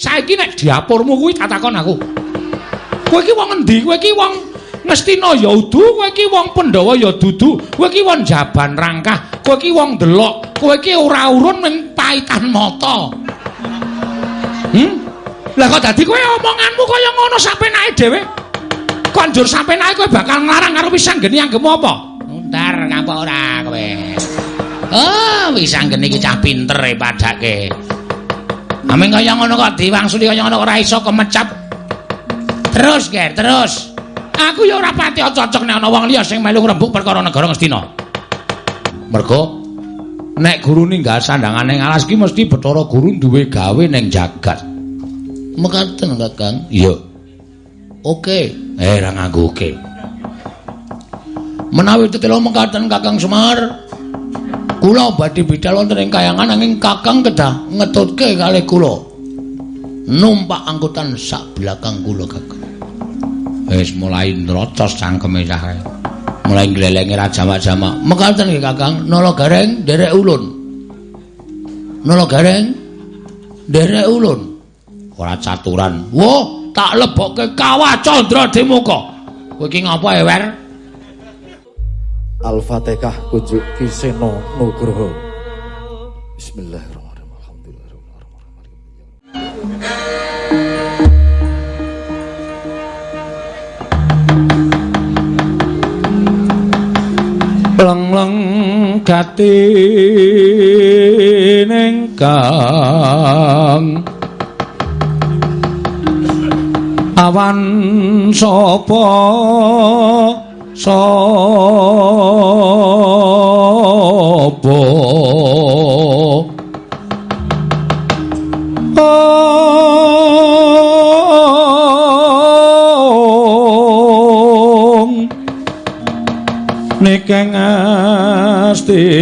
Saiki nek diapurmu kuwi tak takon aku. Kowe iki wong endi? Kowe iki wong Ngestina ya udu, kowe iki wong Pandhawa ya dudu. Kowe iki wong Jaban Rangkah, kowe iki wong Delok. Kowe iki ora urun ning Paitan Mata. Hmm? Lah kok dadi kowe omonganmu kaya ngono sapenake dhewe? Kok njur sapenake kowe bakal nglarang karo pisan geni anggemu apa? Entar ngapa ora kowe? Oh, pisang geni iki cah pinter e padake. Ameng kaya ngono kok diwangsuli kaya ngono ora iso kemecap. Terus, Ger, terus. Aku ya ora pati cocok nek ana wong liya sing melu ngrembug perkara negara Ngastina. Mergo nek guru ninggal sandangan ning alas ki mesti Bathara Guru duwe gawe ning jagat. Mekaten, Kakang. Iya. Oke. Eh, ora nganggo oke. Menawi tetelo mekaten Kakang Semar, kula badhe bidhal wonten ing kayangan nanging Kakang kedah ngetutke kalih kula. Numpak angkutan sak belakang kula, Kakang. Wis mulai nrocos cangkeme cah Mulai glelenge ra jamak-jamak. Mekaten nggih Kakang, nala gareng derek ulun. Nala gareng derek ulun. Ora caturan. Wo, tak lebokke kawah Candra Demuka. Kowe iki ngapa ya, Wer? Al-Fatihah kunjuk Kiseno Nugroho. Bismillahirrahmanirrahim. Leng-leng gati ning kang awan sapa sapa Om Nikeng Astina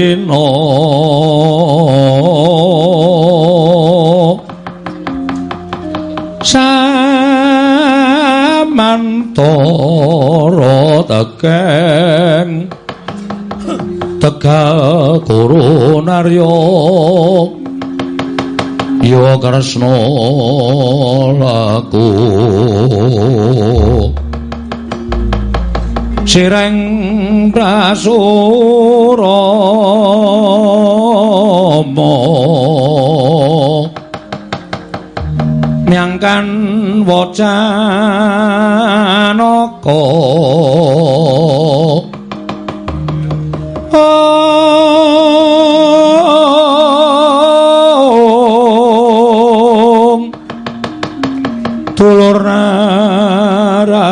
Samantara tekeng Tegal Guru Narya Ya Kresna laku. Sireng Prasurama Nyangkan wacanaka Om. Dulur Narada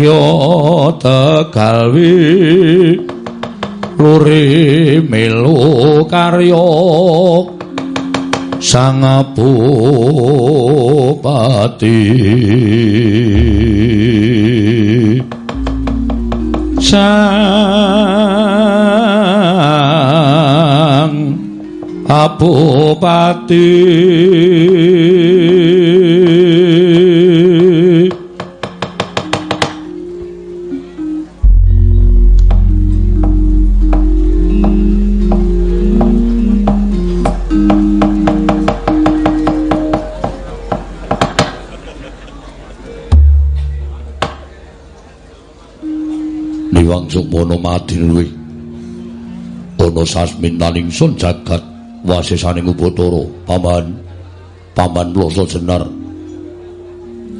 Kapangya Tegalwi. Luri melu karya Sang Bupati Sang Bupati sukmono madinwi Ono sasmintaning sun jagat Wasisaning ubotoro Paman Paman loso jenar.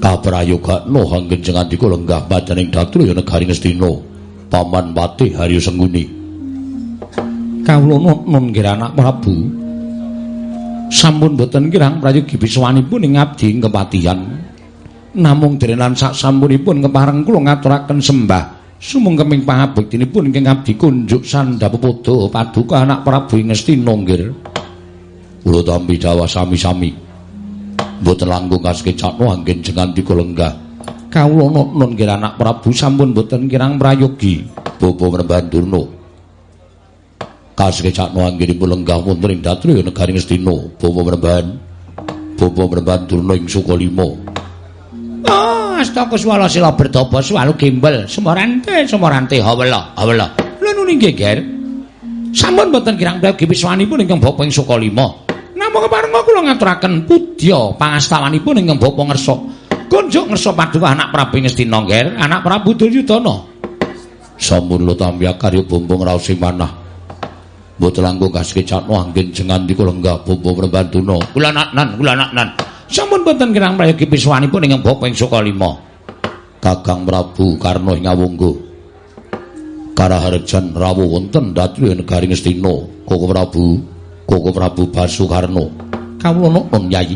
Kaprayoga no hanggen jengan diku lenggah Majaning datru ya negari ngestino Paman pati Haryo Sengguni. Kaulono nun kira anak Prabu. Sampun boten kirang prayogi biswanipun ing abdi kepatihan. Namung derenan sak sampunipun kepareng kula ngaturaken sembah sumengkeming pangabektinipun ingkang abdi kunjuk sandhapada paduka anak Prabu ing Ngastina nggir kula tampi dawa sami-sami. Mboten langkung kasekecakno anggen jengan dika lenggah kawula nun nggir anak Prabu sampun boten kirang prayogi. Bapa Mrembandurna kasekecakno anggenipun lenggah wonten ing dhatru negari Ngastina bapa Mremban bapa Mrembandurna ing Sukalima Ah, Asta kuswala sila bertapa swalu gimbal semorante semorante hawela hawela. Lha nuni nggih, Ger. Sampun boten kirang prayogi piswanipun ingkang bapa ing Sukalima. Namung keparenga kula ngaturaken pudya pangastawanipun ingkang bapa ngersa. Kunjuk ngersa paduka anak Prabu Ngestina, Ger, anak Prabu Duryudana. Sampun tambya karya bumbung raos manah. Mboten langkung kasih catno anggen jengan di lenggah bumbung Prabantuna. Kula nan, kula nan. Sampun boten kirang prayogi piswanipun ingkang bapa ing Sukalima. Kakang Prabu Karna ing Awungga. Karaharjan rawuh wonten dhatri negari Ngastina. Koko Prabu, Koko Prabu Basukarna. Kawula nuwun Yayi.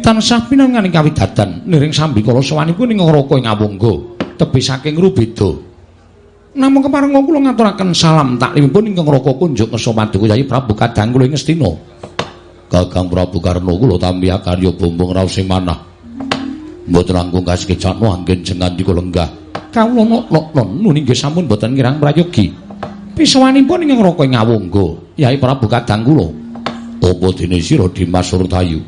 Tansah pinanganing kawidadan niring sambi kala sawanipun ing Raka ing Awungga, tebih saking Rubeda. Namung keparenga kula ngaturaken salam taklimipun ingkang Raka kunjuk ngersa paduka Yayi Prabu Kadang kula ing Ngastina. Gagang Prabu Karna kula tampi karya bumbung raos sing manah. Mboten langkung kasekecakno anggen jengan di lenggah. Kawula nok-nok nuni nggih sampun boten kirang prayogi. Pisawanipun ing ngroko ing Yai Prabu Kadang kula. Apa dene sira Dimas Surtayu?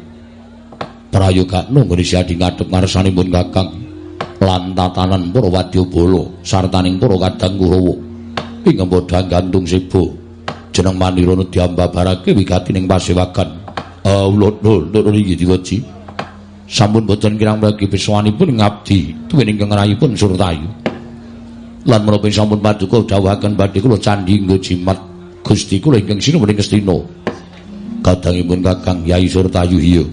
Prayoga nunggone siadi ngadhep ngarsanipun Kakang. Lan tatanan para wadyabala sartaning para Kadang Kurawa. Ing bodhang gantung sibo. Jeneng Manirana diambabarake wigatining pasewakan. Awulot lho iki diwaji. Sampun boten kirang bagi piswanipun ngabdi tuwin ingkang rayipun Surtayu. Lan menapa sampun paduka dawuhaken badhe kula candhi nggo jimat Gusti kula ingkang sinuwun Ngastina. Kadangipun Kakang Yai Surtayu iya.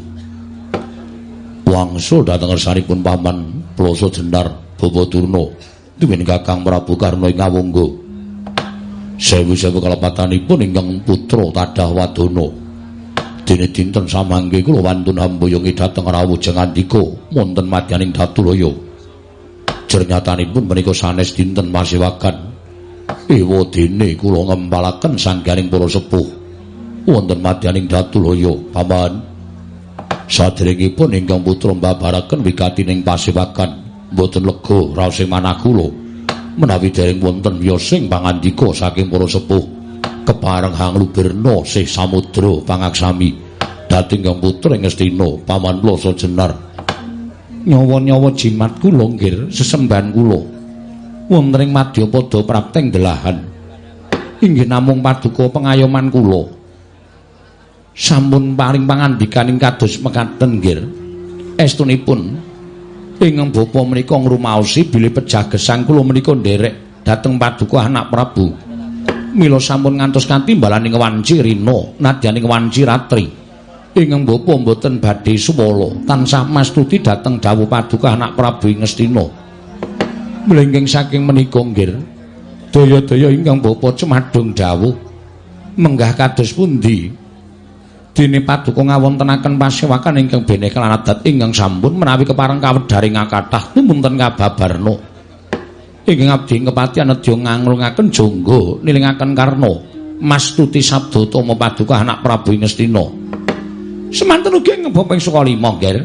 Wangsul dhateng ngarsanipun paman Plasa Jenar Bapa Durna tuwin Kakang Prabu Karna ing Awangga. Sewu-sewu kalepatanipun ingkang putra Tadah Wadana. Dene dinten samangke kula wantun hamboyongi dhateng rawuh jengandika wonten madyaning Datulaya. Jernyatanipun menika sanes dinten masewakan. Ewa dene kula ngempalaken sanggaring para sepuh wonten madyaning Datulaya, paman. Sadèrèngipun ingkang putra mbabaraken wigatining pasewakan mboten lega raos manah kula menawi dereng wonten wiyosing pangandika saking para sepuh kepareng hang lubirna sih samudra pangaksami. Dadi kang putra ing Ngastina paman Plasa Jenar. Nyawa-nyawa jimat kula nggir sesembahan kula. Wonten ing Madyapada prapteng delahan. Inggih namung paduka pengayoman kula. Sampun paring pangandikaning kados mekaten nggir estunipun ingkang bapa menika ngrumaosi bilih pejagesang kula menika nderek dhateng paduka anak Prabu mila sampun ngantos katimbalaning wanci rina nadyaning wanci ratri. Ingkang bapa mboten badhe suwala tansah mastuti dhateng dawuh paduka anak Prabu Ngastina mlengking saking menika nggir daya-daya ingkang bapa cemadung dawuh. Menggah kados pundi? Dene paduka ngawontenaken pasewakan ingkang bene kelanadat ingkang sampun menawi kepareng kawedharing kathah tumunten kababarna Ing abdi kepati anedya nganglungaken jangga nilingaken karna mastuti sabda tama paduka anak Prabu Ngastina. Semanten ugi ngebopeng saka lima, Ger.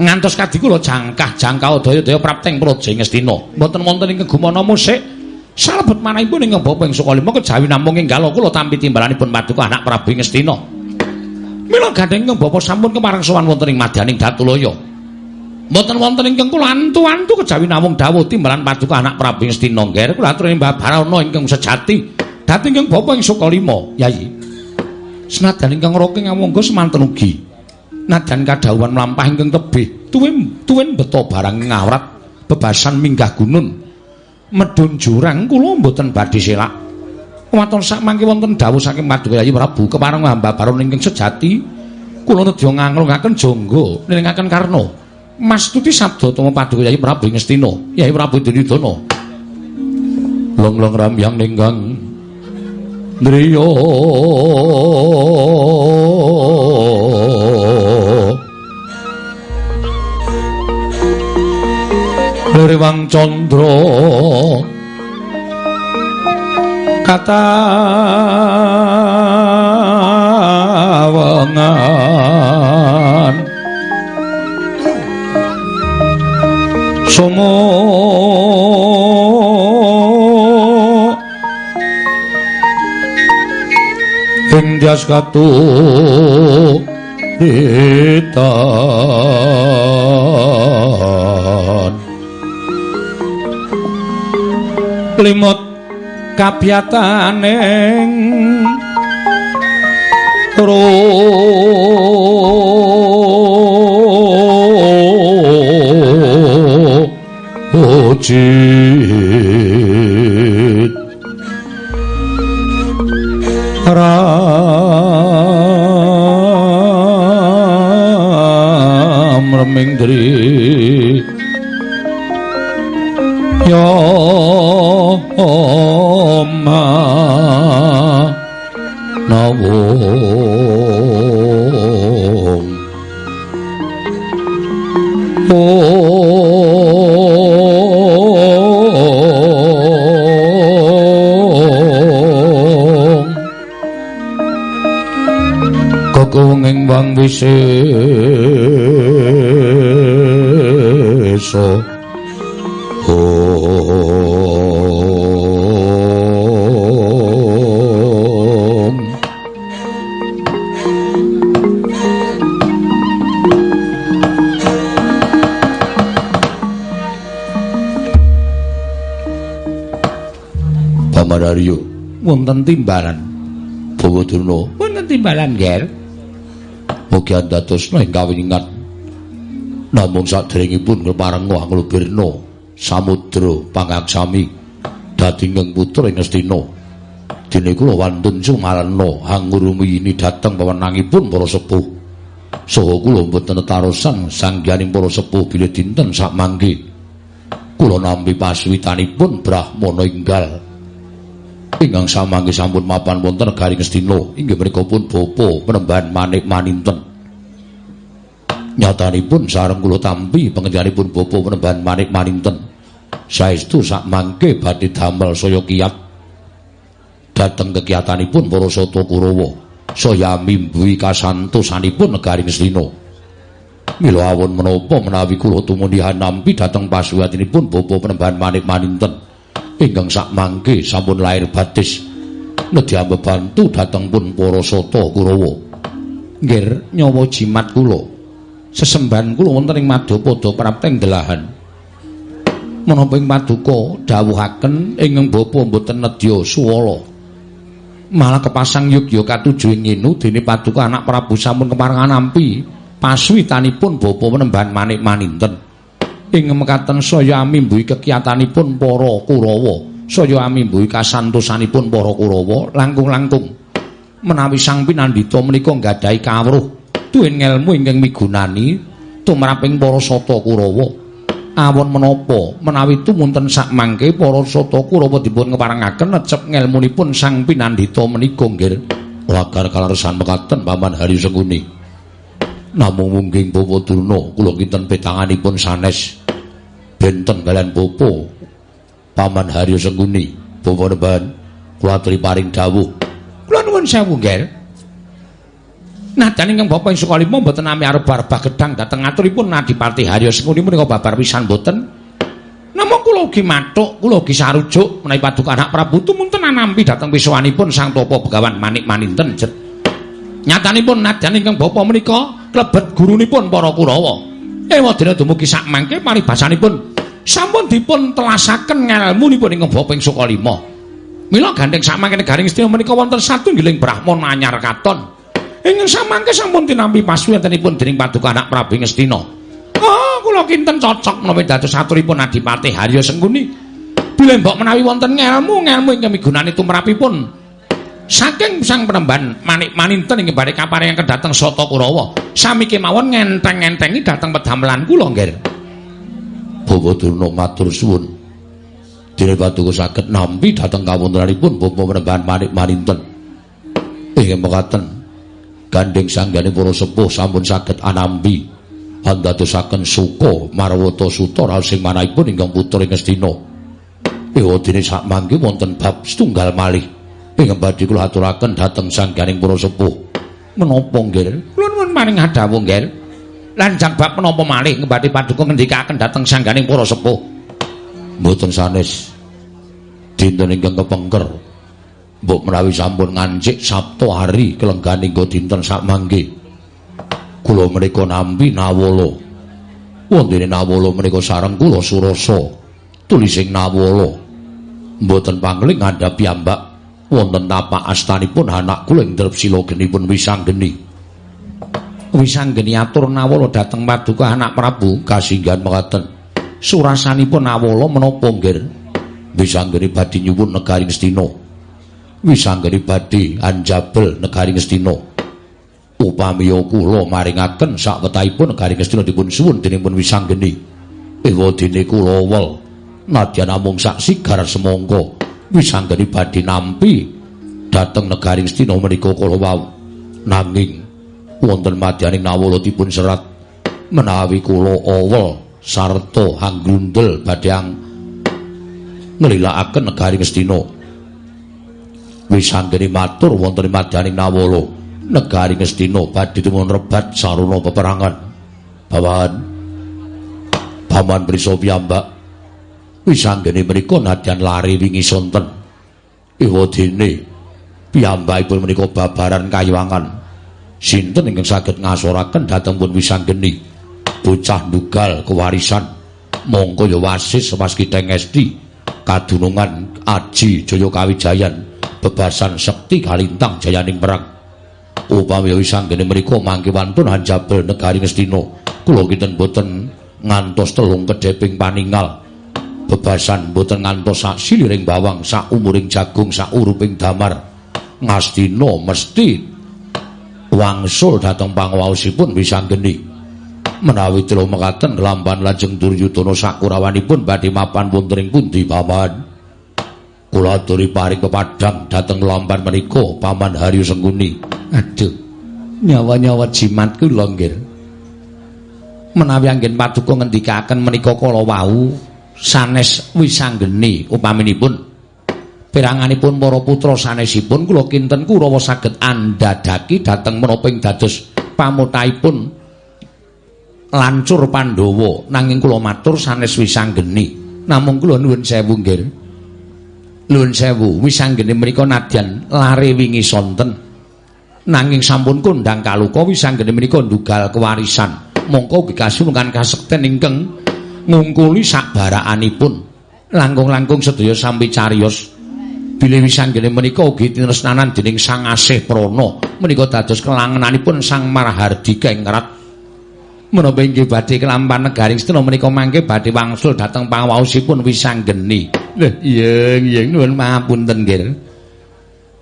Ngantos kadi kula jangkah jangkau daya-daya prapteng Praja Ngastina. Mboten wonten ing kegumana musik. Salebet manahipun ing ngebopeng saka lima kejawi namung ing kula tampi timbalanipun paduka anak Prabu Ngastina. Mila gandeng ngebapa sampun kemarang sowan wonten ing madyaning Datulaya. Mboten wonten ingkang kula antu-antu kejawi namung dawuh timbalan paduka anak Prabu Ngastina ngger kula aturi Mbah Barana ingkang sejati. Dhateng ingkang bapa ing Sukalima Yayi. Senajan ingkang roke ngawangga semanten ugi. Nadan kadhawuhan mlampah ingkang tebih tuwin tuwin beto barang ngawrat bebasan minggah gunung medun jurang kula mboten badhe selak. Waton sak mangke wonten dawuh saking paduka Yayi Prabu. Kepareng Mbah Barana ingkang sejati kula nedya nganglungaken jangga niringaken karna Mastuti sabda tama paduka Yai Prabu Ngastina, Yai Prabu Duryudana. Long-long ramyang ninggang Driya Lirwang Candra kata wengan songo ing dias katu ritan limut kabiyataning ro ojit ram reming dri yo ma nawung wang wisesa om wonten timbalan Bawa Durna wonten timbalan ger mugi andadosna ing kawingan namung sadèrèngipun ngleparenga anglubirna samudra pangaksami dadi ngeng putra ing Astina. Dene kula wantun sumarana hangurumiyini dhateng pawenangipun para sepuh. Saha kula mboten tarosan sanggianing para sepuh bilih dinten sakmangke kula nampi paswitanipun brahmana enggal. Ingkang samangke sampun mapan wonten garing Astina. Inggih menika pun bapa penembahan manik maninten nyatanipun sareng kula tampi pangendhanipun bapa penembahan manik maninten saestu sakmangke badhe damel saya kiyat dhateng kegiatanipun para sata Kurawa. Saya mimbuhi kasantosanipun negaring Astina mila awon menapa menawi kula tumundhi nampi dhateng pasuwatinipun bapa penembahan manik maninten ingkang sakmangke sampun lair batis. Nedya bebantu dhateng pun para sata Kurawa. Nggih nyawa jimat kula sesembahan kula wonten ing Madyapada prapteng delahan. Menapa ing paduka dawuhaken ingkang bapa mboten nedya suwala. Malah kepasang yugya katujuh ing nginu dene paduka anak Prabu sampun keparengan nampi paswitanipun bapa penembahan manik maninten. Ing mekaten saya amimbuhi kekiyatanipun para Kurawa saya amimbuhi kasantosanipun para Kurawa langkung-langkung. Menawi sang pinandhita menika nggadahi kawruh duwen ngelmu ingkang migunani tumraping para sata Kurawa awon menapa? Menawi tumunten sakmangke para sata Kurawa dipun ngeparengaken necep ngelmunipun sang pinandhita menika nggih lagar kalarsan mekaten paman Hari Sengkuni. Namung mungging bapa Durna kula kinten petanganipun sanes. Benten kalian bapa paman Haryo Sengkuni bapa Nemban kula aturi paring dawuh. Kula nuwun sewu ger Nadan ingkang Bapak ing Sukalima mboten nami arep barbah gedang dhateng aturipun Adipati Haryo Sengkuni menika babar pisan mboten. Namung kula ugi mathuk, kula ugi sarujuk menawi paduka anak Prabu tumunten nampi dhateng wiswanipun Sang Tapa Begawan Manik Maninten. Nyatanipun nadan ingkang Bapak menika klebet gurunipun para Kurawa. Ewadene dumugi sakmangke paribasanipun sampun dipun telasaken ngelmunipun ingkang Bapak ing Sukalima. Mila gandeng sakmangke negaring Istina menika wonten satunggiling Brahmana anyar katon. Ingkang samangke sampun tinampi pasuwitanipun dening paduka anak Prabu Ngastina. Oh, kula kinten cocok menawi dados saturipun Adipati Haryo Sengkuni. Bilih mbok menawi wonten ngelmu, ngelmu ingkang migunani tumrapipun saking sang penemban manik maninten inggih badhe kaparingan kedhateng Sata Kurawa. Sami kemawon ngenteng-ngentengi dhateng pedamelan kula nggih. Bawa Durna matur suwun dene paduka saged nampi dhateng kawontenanipun bapa penembahan manik maninten inggih mekaten gandeng sanggane para sepuh sampun saged anambi. Andadosaken suka marwata suta raosing manahipun ingkang putra ing Astina. Ewadene sakmangke wonten bab setunggal malih. Ingkang badhe kula aturaken dhateng sangganing para sepuh. Menapa nggih Kula nuwun maring hadhawuh nggih. Lan jabab menapa malih ngembati paduka ngendikaken dhateng sangganing para sepuh. mboten sanes. Dinten ingkang kepengker mbok menawi sampun ngancik Sabtu hari kelengganing go dinten sakmangke kula menika nampi nawala. Wondene nawala menika sareng kula surasa. Tulising nawala. Mboten pangling ngandhap piyambak. Wonten tapak astanipun anak kula ing drep sila genipun wisanggeni. Wisanggeni atur nawala dhateng paduka anak Prabu kasinggan mekaten. Surasanipun nawala menapa nggih wisanggeni badhe nyuwun negari Ngastina wisanggeni badhe anjabel negari Ngastina. Upamiya kula maringaken sawetahipun negari Ngastina dipun suwun dening pun wisanggeni ewadene kula wel nadyan namung sak sigar semangka wisanggeni badhe nampi dhateng negari Ngastina menika kula wau. Nanging wonten madyaning nawala dipun serat menawi kula awel sarta anggrundel badhe ang nglilakaken negari Ngastina wisanggeni matur wonten madyaning nawala negari Ngastina badhe tumun rebat sarana peperangan. Bawahan Paman Prisa piyambak wisanggene menika nadyan lari wingi sonten. Ewadene piyambakipun menika babaran kayuwangan. Sinten ingkang saged ngasoraken dhateng pun wisanggeni bocah nugal kewarisan mongko ya wasis waskiteng esti kadunungan aji jaya kawijayan bebasan sekti kalintang jayaning perang upami wisanggene mriku mangke wantun hanjabel negari Ngastina kula kinten boten ngantos telung kedheping paningal. Bebasan boten ngantos sak siliring bawang sak umuring jagung sak uruping damar. Ngastina mesti wangsul dhateng pangwaosipun wisanggeni menawi telu mekaten lamban lajeng Duryudana sakurawanipun badhe mapan wonten ing pundi paman kula aturi paring pepadang dhateng lamban menika paman Haryo Sengguni Aduh. Nyawa-nyawa jimat ku longgir. Menawi anggen paduka ngendikaken menika kala wau sanes wisanggeni upaminipun peranganipun para putra sanesipun kula kinten Kurawa saged andadaki dhateng menapa ing dados pamutaipun lancur Pandhawa nanging kula matur sanes wisanggeni namung kula nuwun sewu nggih nuwun sewu. Wisanggeni menika nadyan lare wingi sonten. Nanging sampun kondang kaluka wisanggene menika ndugal kewarisan. Mongko ugi kasunungan kasekten ingkang ngungkuli sakbarakanipun. Langkung-langkung sedaya sampe cariyos bilih wisanggene menika ugi tinresnanan dening Sang Asih Prana. Menika dados kelangenanipun Sang Marahardika ing rat menapa inggih badhe kelampan negaring sedaya menika mangke badhe wangsul dhateng pangawaosipun wisanggeni iya iya nuwun pangapunten nggih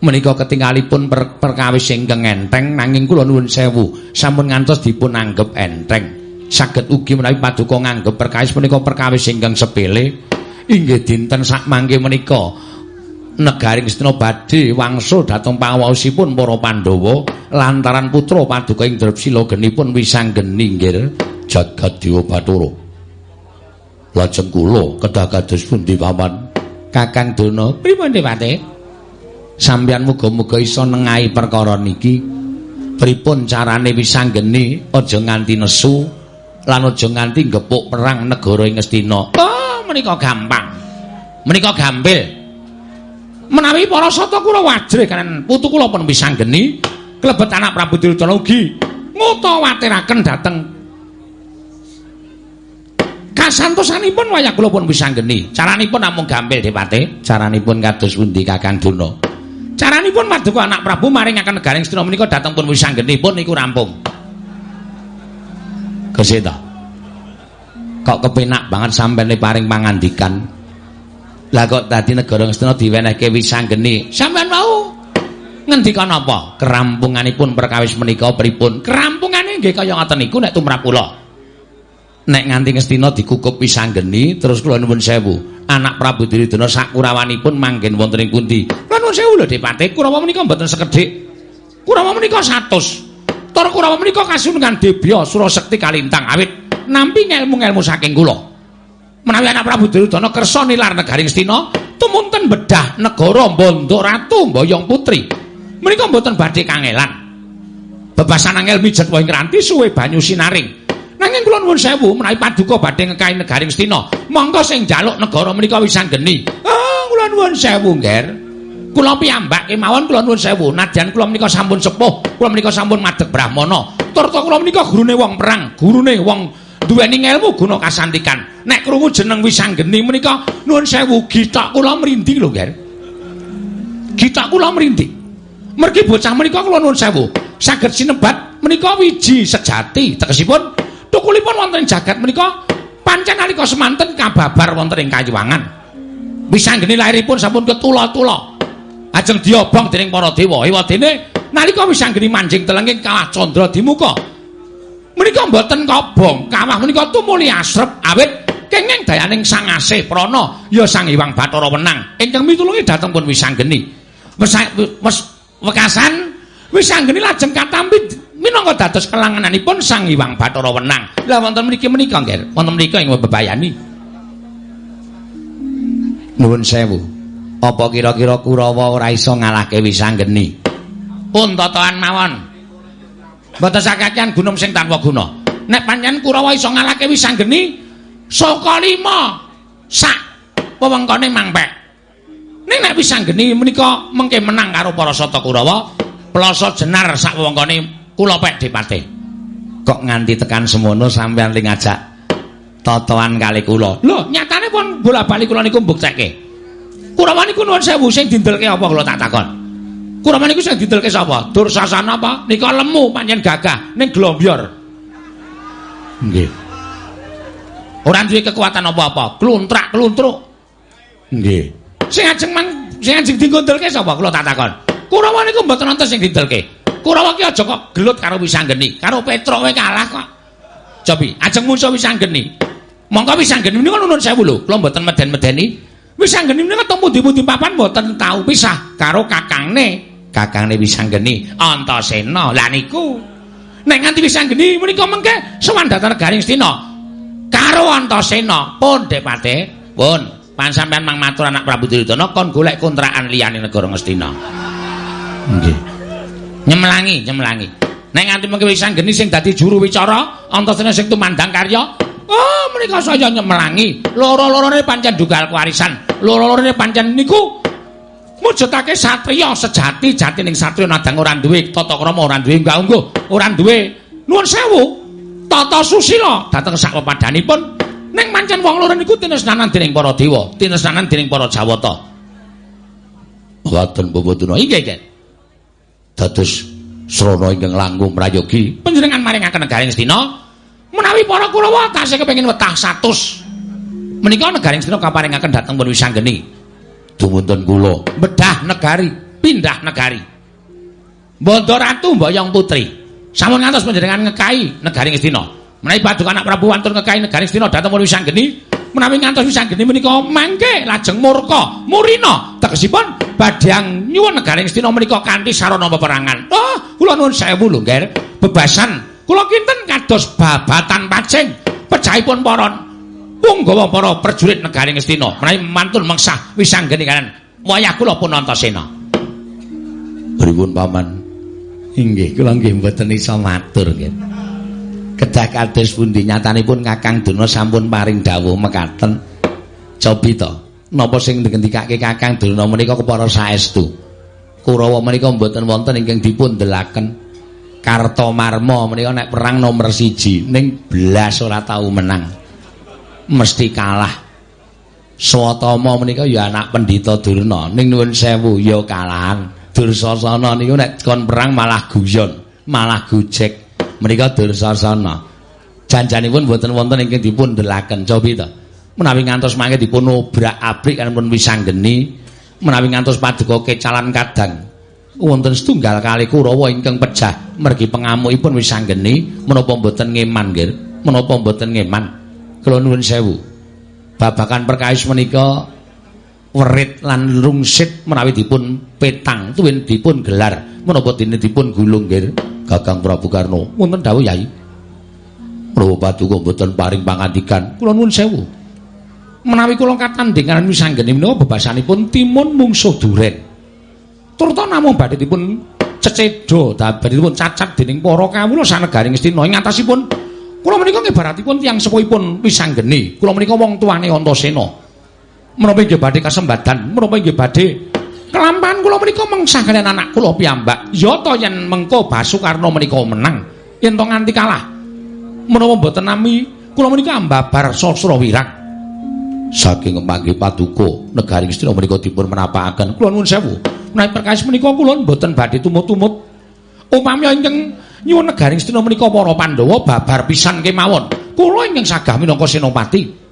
menika ketinggalipun per perkawis ingkang enteng nanging kula nuwun sewu. Sampun ngantos dipun anggap enteng. Saged ugi menawi paduka nganggep perkawis menika perkawis ingkang sepele. Inggih dinten sak mangke menika negari Kristina badhe wangsul dhateng pangawaosipun para Pandhawa lantaran putra paduka ing Drepsila genipun wisanggeni nggih jagat dewa Bathara. Lajeng kula kedah kados pundi paman Kakang Dono. Pripun Dewate sampeyan muga-muga iso nengahi perkara niki. Pripun carane wisanggeni aja nganti nesu lan aja nganti gepuk perang negara ing Ngastina oh menika gampang. Menika gampil menawi para sata kula wajre kan putu kula pun wisanggeni klebet anak Prabu Duryudana ugi ngutawatiraken dhateng kasantosanipun wayah kula pun wisanggeni caranipun namung gampil Depate caranipun kados pundi Kakang Dono Caranipun Paduka anak Prabu maringaken negaring Astina menika dhateng pun wisanggenipun niku rampung. Gesita. Kok kepenak banget sampeyan paring pangandikan. Lah kok dadi negara Astina diwenehke wisanggeni. Sampeyan mau ngendikan apa? Kerampunganipun perkawis menika pripun? Kerampungane nggih kaya ngoten niku nek tumrap kula. Nek nganti ngestina dikukup pisanggeni terus kula nuwun sewu. Anak Prabu Duryudana sakurawanipun manggen wonten ing pundi? Kula nuwun sewu lho Dipati Kurawa menika mboten sekedhik. Kurawa menika 100 tur Kurawa menika kasunungan Debya Surasekti Kalintang awit. Nampi ngelmu-ngelmu saking kula. Menawi anak Prabu Duryudana kersa nilar negari ngestina tumunten bedah negara Bondok Ratu Mboyong Putri. Menika mboten badhe kangelan. Bebasan angel mijet wae ngranti suwe banyu sinaring Nanging kula nuwun sewu menawi paduka badhe ngekahi negaring Stina, monggo sing njaluk negara menika wisanggeni. Ah, kula nuwun sewu, Nger. Kula piyambak kemawon kula nuwun sewu, nadyan kula menika sampun sepuh, kula menika sampun madheg brahmana. Turta kula menika gurune wong perang, gurune wong duweni ilmu guna kasantikan. Nek krungu jeneng Wisanggeni menika nuwun sewu gitak kula mrindi lho, Ger. Gitak kula mrindi. Mergi bocah menika kula nuwun sewu, saged sinebat menika wiji sejati tegesipun tukulipun wonten ing jagat menika pancen nalika semanten kababar wonten ing kayuwangan. Wisanggeni lairipun sampun ketula-tula. Ajeng diobong dening para dewa. Ewadene nalika Wisanggeni manjing telenging kalah candra dimuka. Menika mboten kobong, kawah menika tumuli asrep awit kenging dayaning Sang Asih Prana ya Sang Hyang Bathara Wenang ingkang mitulungi dhateng pun Wisanggeni. Wes wekasan Wisanggeni lajeng katampi minangka dados kelangananipun Sang Hyang Bathara Wenang. Lah wonten mriki menika nggih, wonten mriki ing bebayani. Nuwun sewu. Apa kira-kira Kurawa ora iso ngalahke Wisanggeni? Pun totoan mawon. Mboten sakakean gunung sing tanpa guna. Nek panjenengan Kurawa iso ngalahke Wisanggeni, saka lima sak wewengkone mangpek. Ning nek Wisanggeni menika mengke menang karo para sata Kurawa, plasa jenar sak wewengkone kula pek dipate. Kok nganti tekan semono sampean ling ngajak totoan kali kula. Lho, nyatane pun bola-bali kula niku mbuktekke. Kurawa niku nuwun sewu sing dindelke apa kula tak takon. Kurawa niku sing dindelke sapa? Dursasana apa? Nika lemu panjen gagah ning glombior. Nggih. Ora duwe kekuatan apa-apa, kluntrak-kluntruk. Nggih. Sing ajeng man sing ajeng digondelke sapa kula tak takon. Kurawa niku mboten wonten sing dindelke. Kurawa ki aja kok gelut karo Wisanggeni, karo Petruk wae kalah kok. Cobi, ajeng musuh Wisanggeni. Monggo Wisanggeni menika nuwun sewu lho, kula mboten meden-medeni. Wisanggeni menika temu pundi papan mboten tau pisah karo kakangne, kakangne Wisanggeni Antasena. Lah niku nek nganti Wisanggeni menika mengke sowan dhateng Garing Stina karo Antasena pun Depate, pun pan sampean mang matur anak Prabu Duryudana kon golek kontrakan liyane negara Ngastina. Nggih. nyemlangi nyemlangi nek nganti mengke wis geni sing dadi juru wicara antasena sing tumandang karya oh menika saya nyemlangi loro-lorone pancen dugal warisan. Loro-lorone pancen niku mujudake satriya sejati jati ning satriya nadang ora duwe tata krama ora duwe enggak ungguh ora duwe nuwun sewu. Tata susila dhateng sak pepadanipun ning pancen wong loro niku tinesnanan dening para dewa tinesnanan dening para jawata. Waten bobotuna inggih nggih dados srana ingkang langkung prayogi. Panjenengan maringaken negaring Stina menawi para Kurawa tasih kepengin wetah 100 menika negaring Stina kaparingaken dhateng pun Wisanggeni. Dumunten kula. Bedah negari pindah negari. Bondo Ratu Mboyong Putri. Sampun ngantos panjenengan ngekai negaring Stina menawi paduka anak Prabu wantun ngekai negaring Stina dhateng pun Wisanggeni menawi ngantos Wisanggeni menika mangke lajeng murka murina tegesipun badhang nyuwun negaring Stina menika kanthi sarana peperangan. Oh, kula nuwun sewu lho, Nger. Bebasan kula kinten kados babatan pacing pejahipun para punggawa para prajurit negaring Stina. Menawi mantun mengsah wisanggeni kan wayah kula pun Antasena. Pripun paman? Inggih, kula nggih mboten iso matur nggih. Kedah kados pundi nyatanipun Kakang Duna sampun paring dawuh mekaten. Cobi to. napa sing ngendikake Kakang Durna menika kepara saestu. Kurawa menika mboten wonten ingkang dipun delaken. Kartomarma menika nek perang nomor siji ning blas ora tau menang. Mesti kalah. Swatama menika ya anak pendhita Durna ning nuwun sewu ya kalahan. Dursasana niku nek kon perang malah guyon, malah gojek. Menika Dursasana. Janjanipun mboten wonten ingkang dipun delaken. Cobi to. menawi ngantos mangke dipun obrak-abrik kan pun wisanggeni menawi ngantos paduka kecalan kadang wonten setunggal kali Kurawa ingkang pejah mergi pengamukipun wisanggeni menapa mboten ngeman nggih menapa mboten ngeman kula nuwun sewu babakan perkawis menika werit lan rungsit menawi dipun petang tuwin dipun gelar menapa dene dipun gulung nggih Gagang Prabu Karno wonten dawuh Yai Prabu Paduka mboten paring pangandikan kula nuwun sewu menawi kula katandhingan wisanggeni menika bebasanipun timun mungsuh duren. Turta namung badhe dipun cecedo badhe dipun cacat dening para kawula sanegaring Astina ing atasipun kula menika ngibaratipun tiyang sepuhipun wisanggeni. Kula menika wong tuane Antasena. Menapa inggih badhe kasembadan, menapa inggih badhe kelampahan kula menika mengsah kaliyan anak kula piyambak. Ya ta yen mengko Basukarna menika menang, yen to nganti kalah. Menawa mboten nami kula menika ambabar sastra wirang saking mangke paduka negaring Stina menika dipun menapakaken. Kula nuwun sewu. Menawi perkawis menika kula mboten badhe tumut-tumut. Upami ingkang nyuwun negaring Stina menika para Pandhawa babar pisan kemawon. Kula ingkang sagah minangka senopati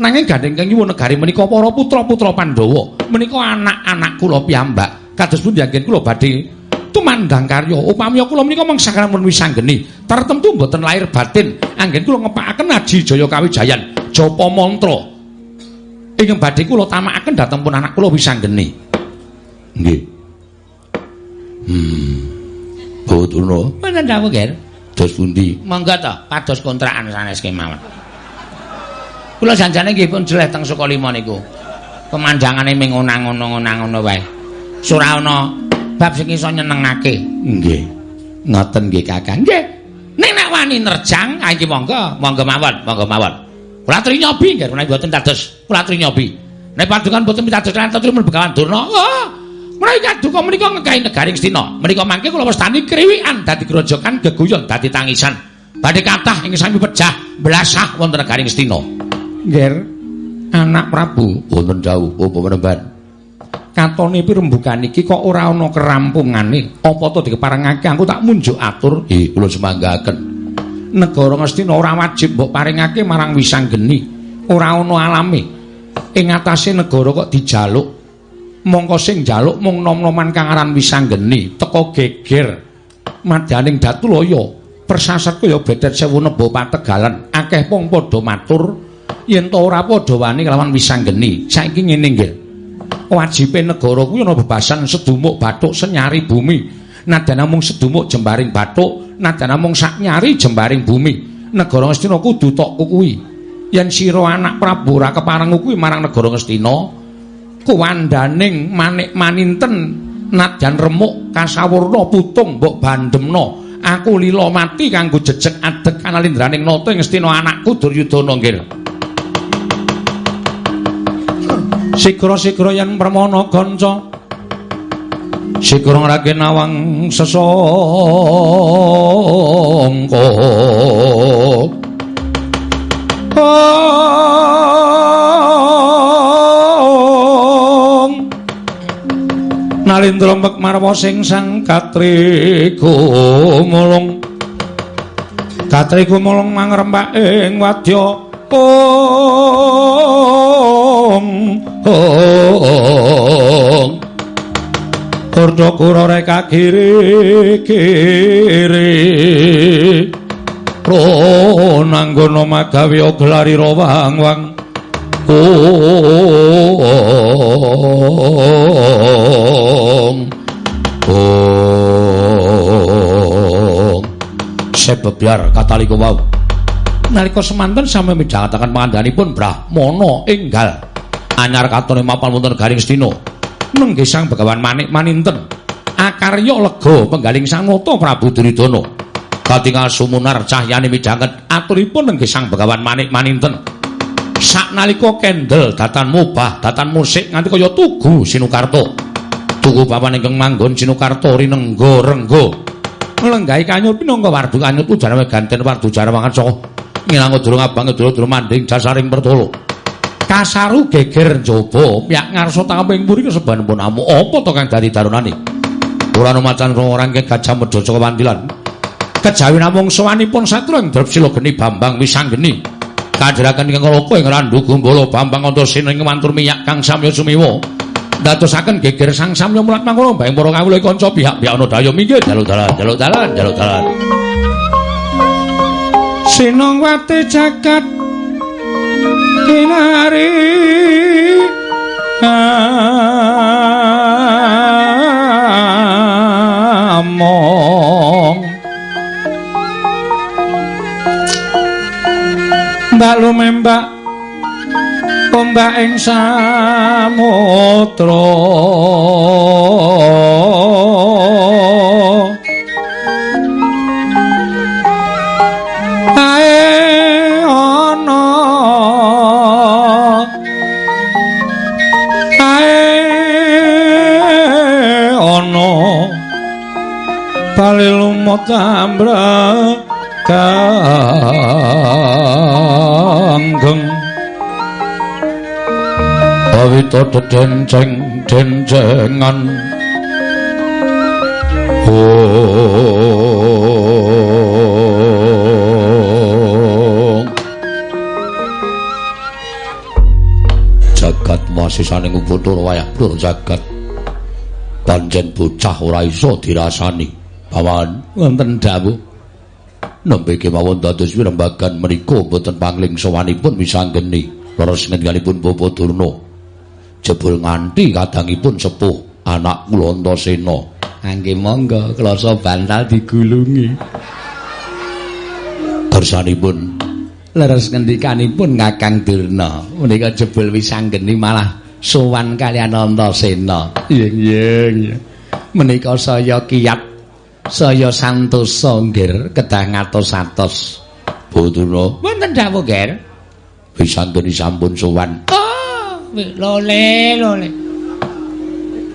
nanging gandeng kang nyuwun negari menika para putra-putra Pandhawa menika anak-anak kula piyambak. Kados pundi anggen kula badhe tumandang karya. Upami kula menika mangsa sampun wisanggeni tertentu mboten lahir batin. Anggen kula ngepakaken aji jaya kawijayan japa mantra. Ingkang badhe kula tamakaken dhateng pun anak kula wisanggeni. Nggih. Hmm. Bodurna menen dawuh ger. Dos pundi? Monggo to pados kontrakan sanes kemawon Kula janjane nggih pun jeleh teng Sukalima niku. Pemandangane ming ngono-ngono wae. Sura ana bab sing iso nyenengake. Nggih. Ngoten nggih Kakang. Nggih. Nek nek wani nerjang, ha iki monggo, monggo mawon, monggo mawon. Kula aturi nyobi nggih menawi mboten dados kula aturi nyobi. Nek padukan mboten pitados lan men Begawan Durna. Oh, menawi kaduka menika ngekahi negaring Stina. Menika mangke kula wastani kriwikan dadi grojokan geguyon dadi tangisan. Badhe kathah ing sami pecah belasah wonten negaring Stina. Nger, anak Prabu, wonten jauh apa menemban? Katone pirembugan iki kok ora ana kerampungane. Apa to dikeparengake aku tak munjuk atur? Eh, kula semanggaken. Negara Ngastina ora wajib mbok paringake marang Wisanggeni. Ora ana alame. Ing atase negara kok dijaluk. Mongko sing jaluk mung nom-noman kang aran Wisanggeni, teka geger. Madyaning Datulaya, persasat kaya bedet sewu nebo pategalan. Akeh wong padha matur. Yen to ora wani kelawan wisanggeni saiki ngene nggih. Wajibe negara kuwi ana bebasan sedumuk bathuk senyari bumi. Nadyan mung sedumuk jembaring bathuk nadyan mung sak nyari jembaring bumi. Negara Ngastina kudu tok kuwi. Yen sira anak Prabu ora kepareng kuwi marang negara Ngastina kuwandaning manik maninten nadyan remuk kasawurna putung mbok bandemna aku lila mati kanggo jejeg adeg analindraning nata ing Ngastina anakku Duryudana nggih Sikra-sikra yen permana ganca Sikra ragen awang sesangka Nalindra mek marwa sing sang katri gumulung Katri gumulung mangrembak ing wadya. Ong ong Kurdo kuro reka kiri kiri. Ro nanggono magawi oglari ro wang wang. Ong ong Sebab biar kataliko wau. Nalika semanten sami midhangetaken pangandhanipun Brahmana enggal anyar katone mapan wonten garing Stina nenggih Sang Begawan Manik maninten? Akarya lega penggaling Sang Nata Prabu Duryudana katingal sumunar cahyane midhanget aturipun nenggih Sang Begawan Manik maninten? Saknalika kendel datan mubah datan musik nganti kaya tugu Sinukarta. Tugu papan ingkang manggon Sinukarta rinenggo renggo nglenggahi kanyut pinangka wardu kanyut ujarawe ganten wardu jarawangan saka ngilangu durung abang durung manding jasaring pertolo kasaru geger njaba piyak ngarsa tamping muri keseban pun amu apa to kang dadi darunane ora ana macan ke gajah medha saka pandilan. Kejawi namung sawanipun satru ing drep sila geni bambang wisanggeni. Kandhiraken ing ngroko ing randu gumbala bambang antasena ing mantur minyak kang samya sumiwa. Ndadosaken geger sang samya mulat mangkono bae para kawula kanca pihak-pihak ana daya. Minggir jaluk dalan jaluk dalan jaluk dalan. Sinongwati jagat kinari. Among Mbak lumembak ombak ing samudra tambra kanggeng. Awita denceng dencengan oh jagat masih saning ubutur wayah blur jagat. Panjen bocah ora iso dirasani pawan wonten dawuh nembe kemawon dados wirembagan menika boten pangling sowanipun wisanggeni leres ngendhalipun Bapak Durna jebul nganti kadangipun sepuh anak kula Antasena Angge monggo klasa bantal digulungi. Kersanipun leres ngendikanipun Kakang Durna, menika jebul wisanggeni malah sowan kalian Antasena. Nggih, nggih. Menika saya kiyat saya santosa nggir kedah ngatos-atos. Budurna, wonten dawuh, Ger? Wisanggeni sampun sowan. Oh, lole, lole.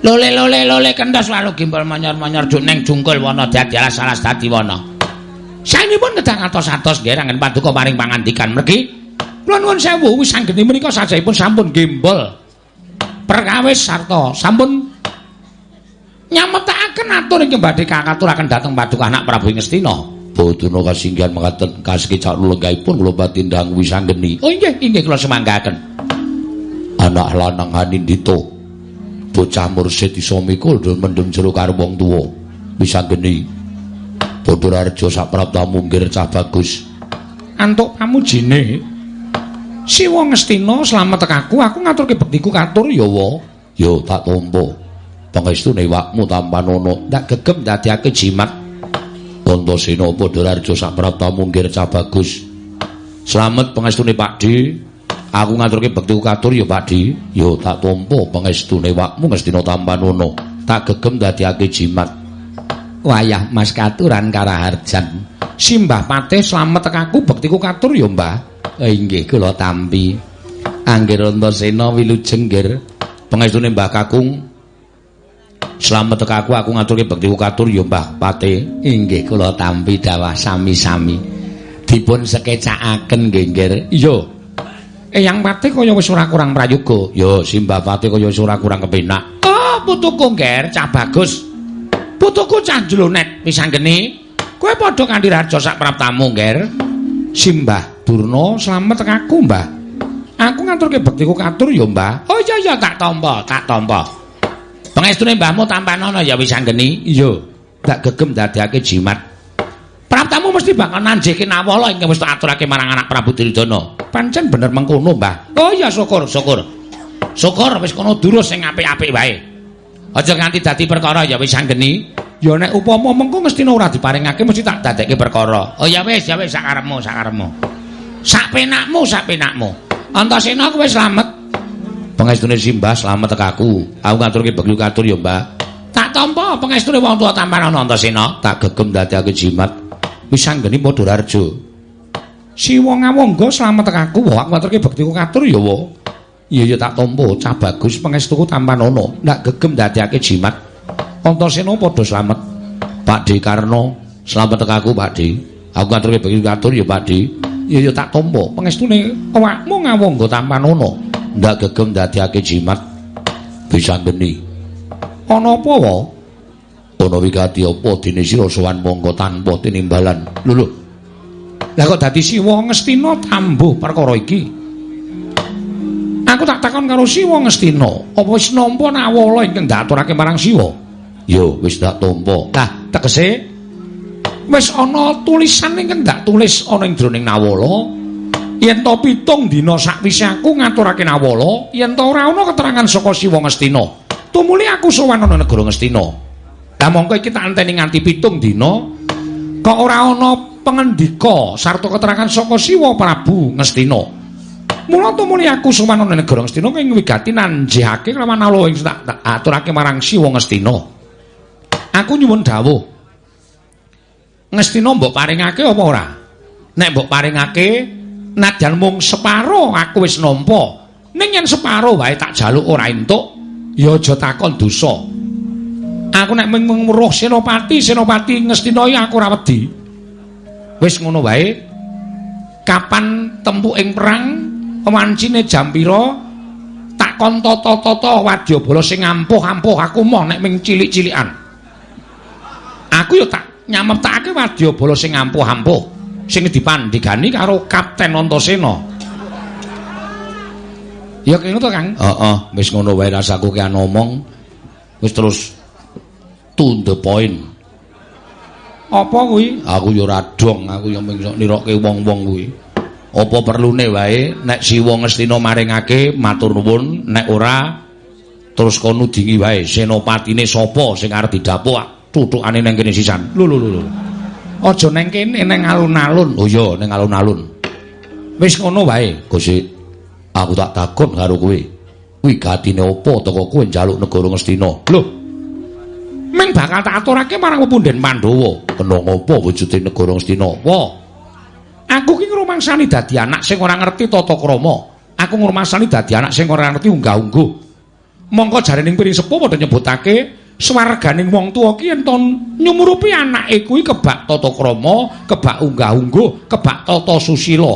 Lole lole lole kendas walu gimbal manyor-manyor juneng jungkul wana dadi alas alas dadi wana. Saenipun kedang atos-atos nggih rangen paduka maring pangandikan mriki. Kula nuwun sewu wis anggene menika sajaipun sampun gimbal. Perkawis sarta sampun nyametaken atur ing badhe kakaturaken dhateng paduka anak Prabu Ngastina. Boduna kasinggihan mekaten kasekicak lenggahipun kula batindang wisanggeni. Oh nggih, inggih kula semanggaken. Anak lanang Hanindita bocah mursid iso mikul do mendem jero karo wong tuwa bisa geni padha raja sak prapta munggir cah bagus antuk pamujine siwa ngestina slamet tekaku aku ngaturke bektiku katur ya wa ya tak tampa pangestune wakmu tampanono tak gegem dadiake jimat. Antasena padha raja sak prapta munggir cah bagus. Slamet pangestune Pakdi aku ngaturke bektiku katur ya Pakdi ya tak tampa pangestune wakmu Ngastina Tampanono tak gegem dadiake jimat. Wayah Mas katuran karaharjan. Simbah Patih slamet tekaku bektiku katur ya Mbah. Eh, inggih kula tampi. Anggir Antasena wilujeng nggir pangestune Mbah Kakung Slamet tekaku aku ngaturke bektiku katur ya Mbah Patih inggih kula tampi dawah sami-sami dipun sekecakaken nggih nggir iya Eyang Pati kaya wis ora kurang prayoga. Ya, Simbah Pati kaya wis ora kurang kepenak. Oh, putuku Nger, cah bagus. Putuku cah jlonet pisanggeni. Kowe padha kanthi raja sak praptamu, Nger. Simbah Durna slamet aku, Mbah. Aku ngaturke bektiku katur ya, Mbah. Oh iya iya tak tampa, tak tampa. Pangestune mbahmu tampanono ya wisanggeni. Iya, tak gegem dadiake jimat. Praptamu mesti bakal nanjeke nawala ingkang wis tak aturake marang anak Prabu Duryudana. Pancen bener mengkono, Mbah. Oh iya, syukur, syukur. Syukur wis kono durus sing apik-apik wae. Aja nganti dadi perkara ya wis anggeni. Ya nek upama mengko Ngastina ora diparingake mesti tak dadekke perkara. Oh ya wis, ya wis sakarepmu, sakarepmu. Sak penakmu, sak penakmu. Antasena kowe slamet. Pangestune Simbah slamet tekaku. Aku ngaturke beklu katur ya, Mbah. Tak tampa pangestune wong tuwa tampan ana Antasena. Tak gegem dadiake jimat. Wisanggeni Madurarja. Siwa ngawangga slamet tekaku wae maturke bektiku katur ya wa. Iya ya tak tampa cah bagus pangestuku tampanana ndak gegem dadiake jimat. Antasena padha slamet. Pakde Karna slamet tekaku Pakde. Aku ngaturke bektiku katur ya Pakde. Iya ya tak tampa pangestune awakmu ngawangga tampanana ndak gegem dadiake jimat. Wisanggeni. Ana apa wae? ana wigati apa dene sira sowan monggo tanpa tinimbalan lho lho lah kok dadi siwa ngestina tambuh perkara iki aku tak takon karo siwa ngestina apa wis nampa nawala ingkang daturake marang siwa yo wis tak tampa lah tegese wis ana tulisan ingkang dak tulis ana ing jroning nawala yen to pitung dina sakwise aku ngaturake nawala yen to ora ana keterangan saka siwa ngestina tumuli aku sowan ana negara ngestina Lah mongko iki tak anteni nganti pitung dina kok ora ana pengendika sarta keterangan saka Siwa Prabu Ngastina. Mula tumuni aku sumanon negara Ngastina ing wigati nanjihake lawan nalo ing tak aturake marang Siwa Ngastina. Aku nyuwun dawuh. Ngastina mbok paringake apa ora? Nek mbok paringake nadyan mung separo aku wis nampa. Ning yen separo wae tak jaluk ora entuk, ya aja takon dosa. Aku nek mung weruh Senopati, Senopati Ngastina aku ora wedi. Wis ngono wae. Kapan tempu ing perang? Wancine jam pira? Tak kon tata-tata wadyabala sing ampuh-ampuh aku moh nek ming cilik-cilikan. Aku yo tak nyameptake wadyabala sing ampuh-ampuh sing dipandhigani karo Kapten Antasena. Ya kene to, Kang? Heeh, wis ngono wae rasaku ki ngomong. Wis terus to the point. Apa kuwi? Aku yo ora dong, aku yo mung nirokke wong-wong kuwi. Apa perlune wae nek Siwa Ngastina maringake matur nuwun, nek ora terus kono dingi wae senopatine sapa sing arep didapuk tutukane nang kene sisan. Lho lho lho. Aja nang kene nang alun-alun. Oh iya, ning alun-alun. Wis ngono wae. Gusti, aku tak takon karo kowe. Kuwi gatine apa teko kowe njaluk negara Ngastina? Lho. Meng bakal tak aturake marang Punden Pandhawa. Kena ngapa wujude negara Ngastina? Wah. Aku ki ngrumangsani dadi anak sing ora ngerti tata krama. Aku ngrumangsani dadi anak sing ora ngerti unggah-ungguh. Mongko jarening piring sepuh padha nyebutake swarganing wong tuwa ki ento nyumurupi anake kuwi kebak tata krama, kebak unggah-ungguh, kebak tata susila.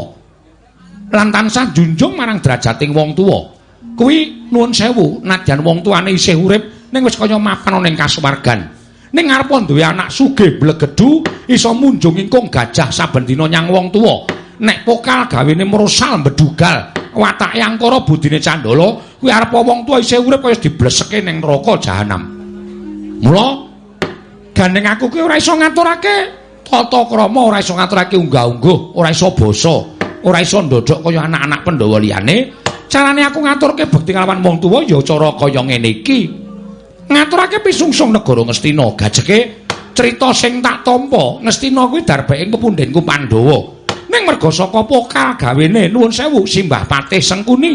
Lan tansah junjung marang derajating wong tuwa. Kuwi nuwun sewu, nadyan wong tuane isih urip ning wis kaya mapan ana ing kasuwargan. Ning ngarep duwe anak sugih blegedhu iso munjung ingkung gajah saben dina nyang wong tuwa. Nek pokal gawene merosal bedugal, watake angkara budine candala, kuwi arep wong tuwa isih urip kaya dibleseke ning neraka jahanam. Mula gandeng aku ki ora iso ngaturake tata krama, ora iso ngaturake unggah-ungguh, ora iso basa, ora iso ndodhok kaya anak-anak Pandhawa liyane. Carane aku ngaturke bekti kalawan wong tuwa ya cara kaya ngene iki. ngaturake pisungsung negara Ngastina gajeke crita sing tak tampa Ngastina kuwi darbeke pepundhenku Pandhawa ning merga saka pokal gawene nuwun sewu Simbah Patih Sengkuni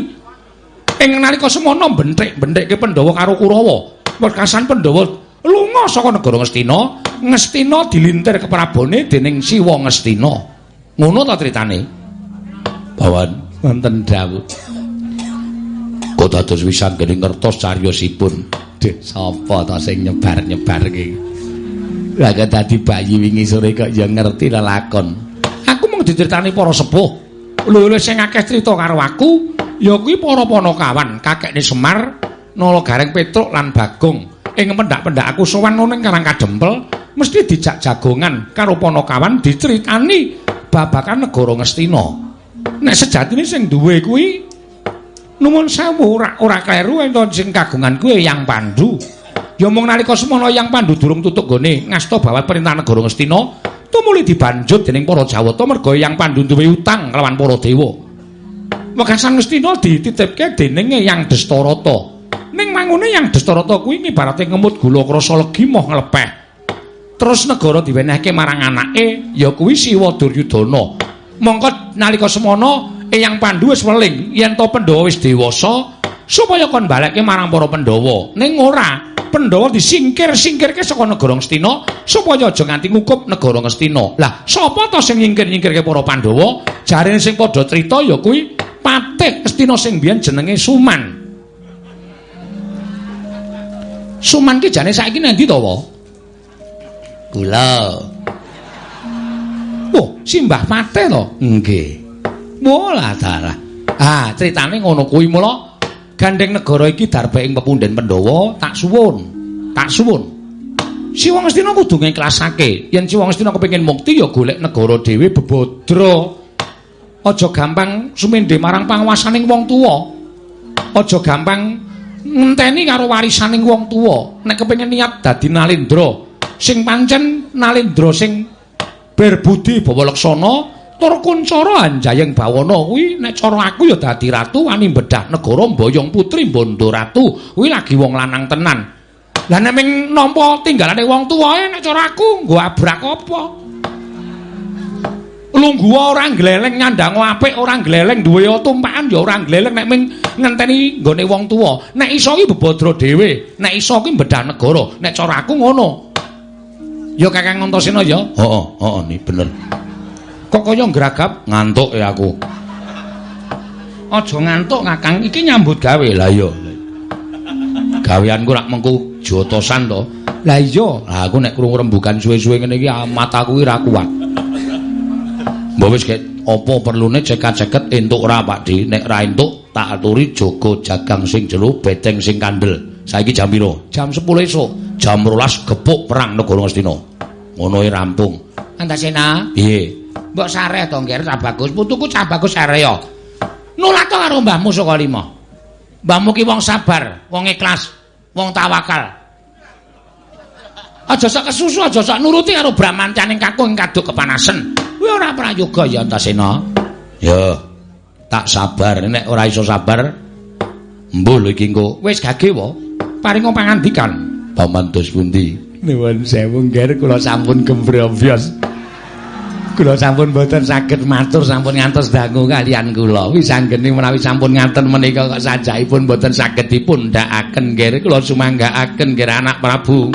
ing nalika semana bentik-bentikke Pandhawa karo Kurawa wekasan Pandhawa lunga saka negara Ngastina Ngastina dilintir keprabone dening Siwa Ngastina ngono ta critane Bawan wonten dawuh kok dados wisan geni ngertos cariyosipun Dek, sapa ta sing nyebar-nyebarke? Lah kok dadi bayi wingi sore kok ya ngerti lelakon. Aku mung diceritani para sepuh. Lho sing akeh crita karo aku, ya kuwi para ponokawan, kakekne Semar, Nala Gareng Petruk lan Bagong. Ing pendak-pendak aku sowan ning Karang Kadempel, mesti dijak jagongan karo ponokawan diceritani babakan negara Ngastina. Nek sejatine sing duwe kuwi Nuwun sewu ora ora kleru ento sing kagungan kuwi Yang Pandu. Ya mung nalika semana Yang Pandu durung tutuk gone ngasta bawat perintah negara Ngastina, tumuli dibanjut dening para Jawata merga Yang Pandu duwe utang kelawan para dewa. Wekasan Ngastina dititipke dening Yang Destarata. Ning mangune Yang Destarata kuwi ibarate ngemut gula krasa legi moh nglepeh. Terus negara diwenehke marang anake ya kuwi Siwa Duryudana. Mongko nalika semana Eyang Pandu wis weling yen to Pandhawa wis dewasa supaya kon balekke marang para Pandhawa. Ning ora, Pandhawa disingkir-singkirke saka negara Ngastina supaya aja nganti ngukup negara Ngastina. Lah, sapa to sing nyingkir-nyingkirke para Pandhawa? Jarene sing padha crita ya kuwi Patih Ngastina sing biyen jenenge Suman. Suman ki jane saiki nang ndi to, Wa? kula Oh, Simbah Patih to? nggih Mula dalah. Ah, critane ngono kuwi mula gandeng negara iki darbe ing pepunden Pandhawa tak suwun. Tak suwun. Siwa Ngastina kudu ngiklasake. Yen Siwa Ngastina kepengin mukti ya golek negara dhewe bebodro. Aja gampang sumendhe marang panguwasaning wong tuwa. Aja gampang ngenteni karo warisaning wong tuwa. Nek kepengin niat dadi nalindra, sing pancen nalindra sing berbudi bawa leksana, tur kuncara anjayeng bawana kuwi nek cara aku ya dadi ratu wani bedah negara mboyong putri bondo ratu kuwi lagi wong lanang tenan lah nek nampa tinggalane wong tuwae nek cara aku nggo abrak apa lungguh ora gleleng nyandang apik ora gleleng duwe tumpakan ya ora gleleng nek ming ngenteni nggone wong tuwa nek iso ki bebodro dhewe nek iso ki bedah negara nek cara aku ngono. Ya kakang Antasena ya. Heeh heeh ni bener. Kok kaya ngragap? Ngantuk ya aku. Aja ngantuk kakang. Iki nyambut gawe. Lah iya gaweanku rak mengku jotosan to. Lah iya. Lah aku nek krungu rembugan suwe-suwe ngene iki ah, mataku ora kuat Mbok wis gek apa perlune cekat-ceket entuk ora Pak Di? Nek ra entuk tak aturi jaga jagang sing jero beteng sing kandel. Saiki jam piro? Jam 10 esuk. Jam 12 gepuk perang negara Ngastina ngono e rampung. Antasena piye? Mbok sare to ngger cah bagus. Putuku cah bagus sare ya. Nulat to karo mbahmu saka lima. Mbahmu ki wong sabar wong ikhlas wong tawakal aja sak kesusu aja sak nuruti karo bramancaning kakung kaduk kepanasan kuwi ora prayoga ya Antasena ya tak sabar. Nek ora iso sabar mbuh lho iki engko. Wis gage wa. Paringa pangandikan paman dos pundi? Nuwun sewu ngger kula sampun gembrobos kula sampun boten saged matur sampun ngantos dangu kalian kula. Wis anggene menawi sampun ngaten menika kok sajaipun boten saged dipun ndakaken ngger kula sumanggaaken ngger anak Prabu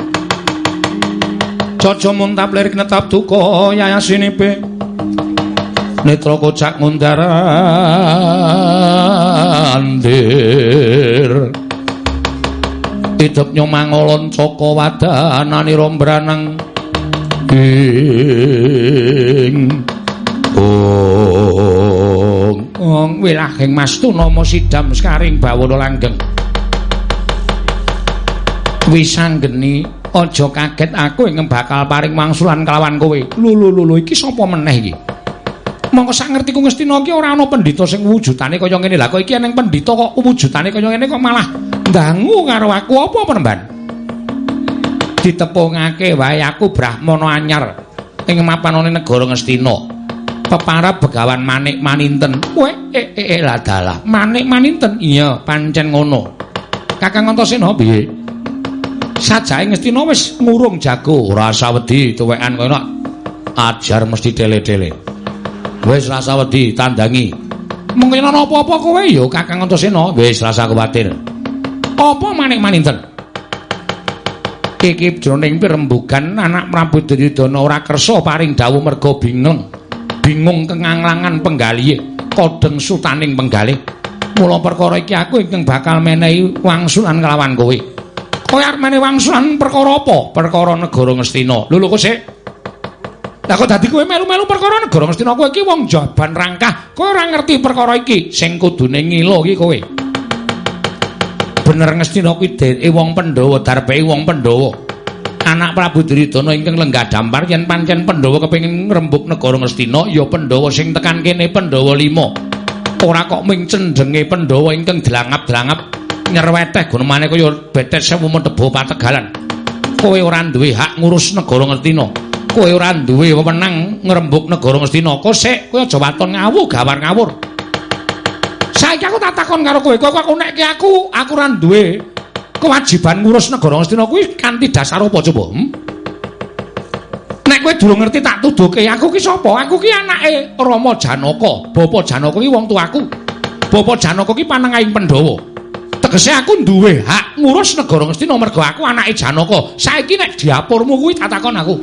Coco muntap lirik netap duka yayasinipe. Netra kocak ngundarandir idep nyomangolon coko wadanani rombranang. Ing. Ong. Ong wilahing mas tunama sidam skaring bawana langgeng. Wisanggeni aja kaget aku ing bakal paring wangsulan kelawan kowe lho lho lho iki sapa meneh iki mongko sak ngertiku Ngastina iki ora ana pendhita sing wujudane kaya ngene. Lah kok iki eneng pendhita kok wujudane kaya ngene kok malah ndangu karo aku apa penemban? Ditepungake wae aku Brahmana anyar ing mapanane negara Ngastina. Peparap begawan Manik Maninten. Kowe eh eh, eh lah dalah. Manik Maninten. Iya, pancen ngono. Kakang Antasena piye? Sajae Ngastina wis ngurung jago, ora usah wedi tuwekan kono. Ajar mesti tele-tele. Wis rasa wedi tandangi. Mungkin ana apa-apa kowe ya Kakang Antasena. Wis rasa kuwatir. Apa manik maninten? Iki jroning pirembugan anak Prabu Duryudana ora kersa paring dawuh merga bingung. Bingung kenganglangan penggalihe, kodeng sutaning penggalih. Mula perkara iki aku ingkang bakal menehi wangsulan kelawan kowe. Kowe arep menehi wangsulan perkara apa? Perkara negara Ngastina. Lho lho kok sik Lah kok dadi kowe melu-melu perkara negara Ngastina kowe iki wong jaban rangkah. Kowe ora ngerti perkara iki sing kudune ngilo iki kowe. Bener Ngastina kuwi dheweke wong Pandhawa, darbeke wong Pandhawa. Anak Prabu Duryudana ingkang lenggah dampar yen pancen Pandhawa kepengin ngrembug negara Ngastina ya Pandhawa sing tekan kene Pandhawa 5. Ora kok ming cendenge Pandhawa ingkang dlangap-dlangap nyerweteh gunemane kaya betet sewu metebo pategalan. Kowe ora duwe hak ngurus negara Ngastina. kowe ora duwe wewenang ngrembug negara Ngastina. Kok kowe aja waton ngawur gawar ngawur. Saiki aku tak takon karo kowe, kok aku nek aku aku ora duwe kewajiban ngurus negara Ngastina kuwi kanthi dasar apa coba? Hmm? Nek kowe durung ngerti tak tuduhke, aku ki sapa? Aku ki anake Rama Janaka. Bapak Janaka ki wong tuaku. Bapak Janaka ki panengahing Pandhawa. Tegese aku duwe hak ngurus negara Ngastina mergo aku anake Janaka. Saiki nek diapurmu kuwi tak takon aku.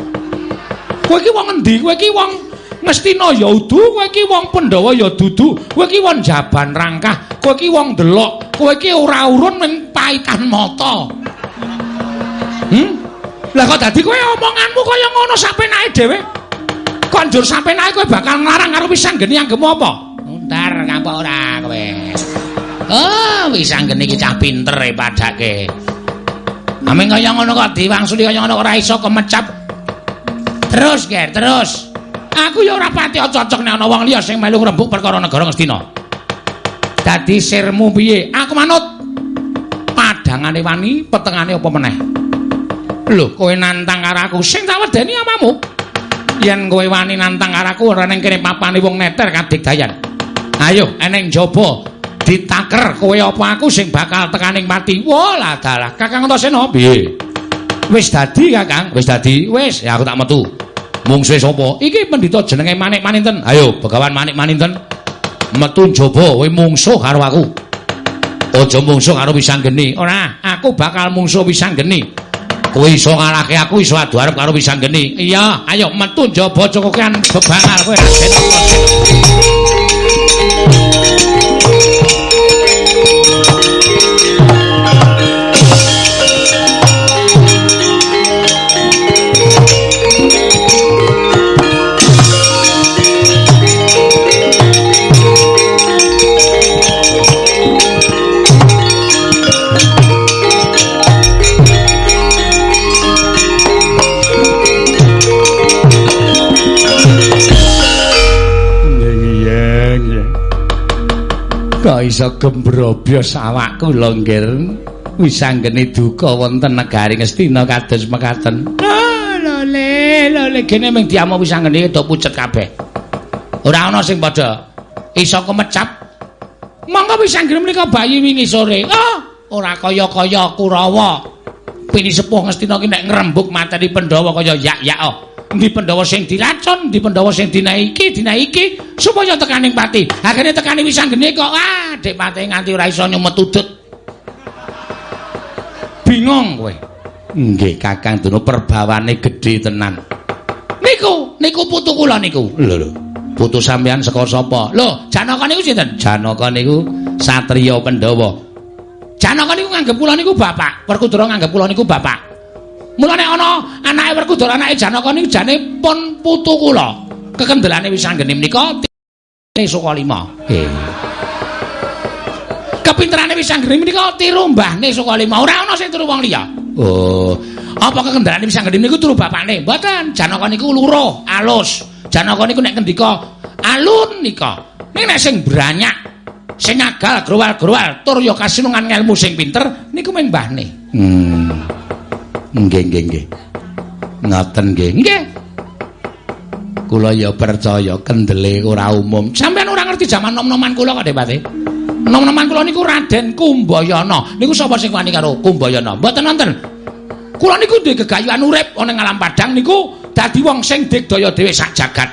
Kowe iki wong endi? Kowe iki wong Ngastina ya udu, kowe iki wong Pandhawa ya dudu. Kowe iki wong jaban rangkah, kowe iki wong delok. Kowe iki ora urun ning paikan mata. Hmm? Lah kok dadi kowe omonganmu kaya ngono sapenake dhewe? Kok njur sapenake kowe bakal nglarang karo Wisanggeni anggemu apa? Entar ngapa ora kowe? Oh, Wisanggeni iki cah pinter e padake. Ameng kaya ngono kok diwangsuli kaya ngono ora iso kemecap Terus, Ger, terus. Aku ya ora pati cocok nek ana wong liya sing melu ngrembug perkara negara Ngastina. Dadi sirmu piye? Aku manut. Padangane wani, petengane apa meneh? Lho, kowe nantang karo aku sing tak wedeni amamu. Yen kowe wani nantang karo aku ora ning kene papane wong neter kadigdayan. Ayo, eneng jaba ditaker kowe apa aku sing bakal tekaning mati. Walah dalah, Kakang Antasena piye? Wis dadi, Kakang. Wis dadi. Wis, ya aku tak metu. Mungsuhe sapa? Iki pendhita jenenge Manik Maninten. Ayo, Begawan Manik Maninten. Metu njaba kowe mungsuh karo aku. Aja mungsuh karo Wisanggeni. Ora, aku bakal mungsuh Wisanggeni. Kowe iso ngalahke aku iso adu arep karo Wisanggeni. Iya, ayo metu njaba cokokan bebangar kowe. Kok iso gembrobos awakku lho nggir. Wis anggene duka wonten negari Ngastina kados mekaten. Lho le, lho le kene mung diamo wis anggene do pucet kabeh. Ora ana sing padha iso kemecap. Monggo wis anggene menika bayi wingi sore. Oh, ora kaya-kaya Kurawa. Pini sepuh Ngastina ki nek ngrembug materi Pandhawa kaya yak-yak. Oh. Endi Pandhawa sing diracun, endi Pandhawa sing dinaiki, dinaiki supaya tekaning pati. Akhire tekani wis anggene kok ah, Dik Pati nganti ora iso nyumet udut. Bingung kowe. Nggih, Kakang Dono perbawane gedhe tenan. Niku, niku putu kula niku. Lho lho. Putu sampean saka sapa? Lho, Janaka niku sinten? Janaka niku satriya Pandhawa. Janaka niku nganggep kula niku bapak. Werkudara nganggep kula niku bapak. Mulane ana anake Werkudara anake Janaka niku jane pun putu kula. Kekendelane wis anggene menika Sukalima. Eh. Kepinterane wis anggene menika tiru mbahne Sukalima. Ora ana sing turu wong liya. Oh, Apa kekendelane wis anggene niku turu bapakne? Mboten. Janaka niku luruh, alus. Janaka niku nek ngendika alun nika. Ning nek sing branyak sing agal growal-growal tur ya kasinungan ngelmu sing pinter niku mung mbahne. hmm. Nggih, nggih, nggih. Ngoten nggih. Nggih. Kula ya percaya kendele ora umum. Sampeyan ora ngerti jaman nom-noman kula kok, Depati. Nom-noman kula niku Raden Kumbayana. Niku sapa sing wani karo Kumbayana? Mboten nonton. Kula niku duwe gegayuhan urip ana ing alam padang niku dadi wong sing digdaya dhewe sak jagat.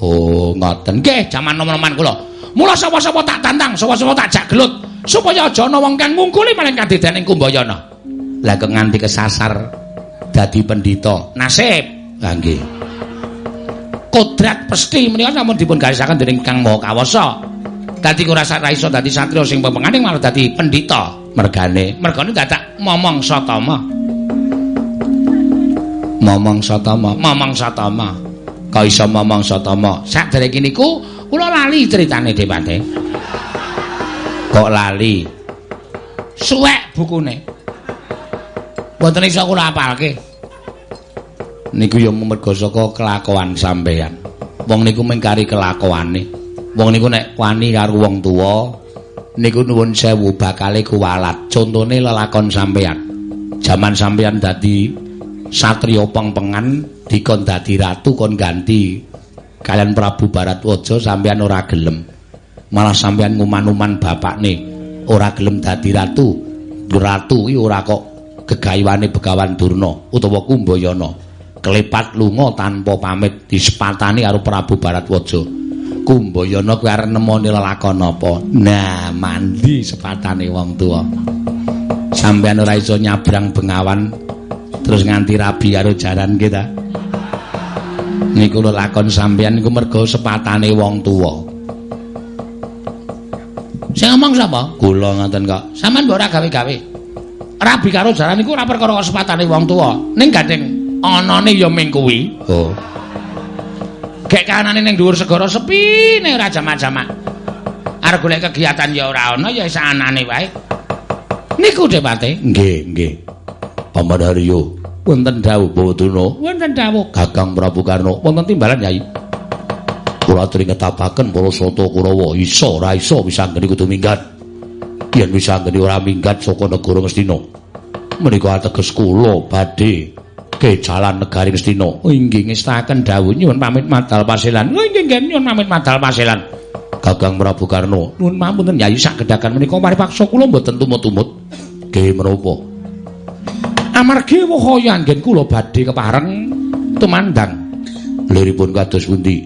Oh, ngoten. Nggih, jaman nom-noman kula. Mula sapa-sapa tak tantang, sapa-sapa tak jak gelut supaya aja ana wong kang ngungkuli maling kadedaning Kumbayana. Lah kok nganti kesasar dadi pendhita. Nasib Lah nggih. kodrat pesti menika sampun dipun garisaken dening Kang Maha Kawasa. Dadi ora sak iso dadi satriya sing pepenganing malah dadi pendhita. Mergane Mergane dadak momong satama. momong satama. Momong satama. Kok iso momong satama? Sakdereke niku kula lali critane Depate. Kok lali? Suwek bukune. Mboten iso kula apalke. Niku ya merga saka kelakuan sampeyan. Wong niku mengkari kelakuane. Wong niku nek wani karo wong tuwa, niku nuwun sewu bakale kuwalat. Contone lelakon sampeyan. Jaman sampeyan dadi satriya pengpengan dikon dadi ratu kon ganti kalian Prabu Baratwaja sampeyan ora gelem. Malah sampeyan nguman-uman bapakne ora gelem dadi ratu. Ratu iki ora kok gegayuane Begawan Durna utawa Kumbayana. Kelepat lunga tanpa pamit disepatani karo Prabu Baratwaja. Kumbayana kuwi arep nemoni lelakon apa? Nah, mandi sepatane wong tuwa. Sampeyan ora iso nyabrang Bengawan terus nganti rabi karo jaran ki ta. Niku lelakon sampeyan niku merga sepatane wong tuwa. Sing ngomong sapa? Kula ngoten kok. Sampeyan mbok ora gawe-gawe. Rabi karo jaran niku ora perkara kesepatane wong tuwa. Ning gandeng anane ya ming kuwi. Oh. Gek kanane ning dhuwur segara sepi nek ora jamak-jamak. Arep golek kegiatan ya ora ana ya sanane wae. Niku Depate. Nggih, nggih. Pamandaryo, wonten dawuh Bawaduna. Wonten dawuh. Kakang Prabu Karno, wonten timbalan Yai. Kula aturi ngetapaken para sata Kurawa isa ora isa bisa nggeni kudu minggat. Yen bisa nggeni ora minggat saka negara Ngastina. Menika ateges kula badhe ke jalan negari Ngastina. Inggih ngestaken dawuh nyuwun pamit madal paselan. Oh inggih nggih nyuwun pamit madal paselan. Kakang Prabu Karno, Nuwun pamunten Yayi sak gedhakan menika maripaksa kula mboten tumut-tumut. nggih menapa? Amargi wahaya anggen kula badhe kepareng tumandang. Liripun kados pundi?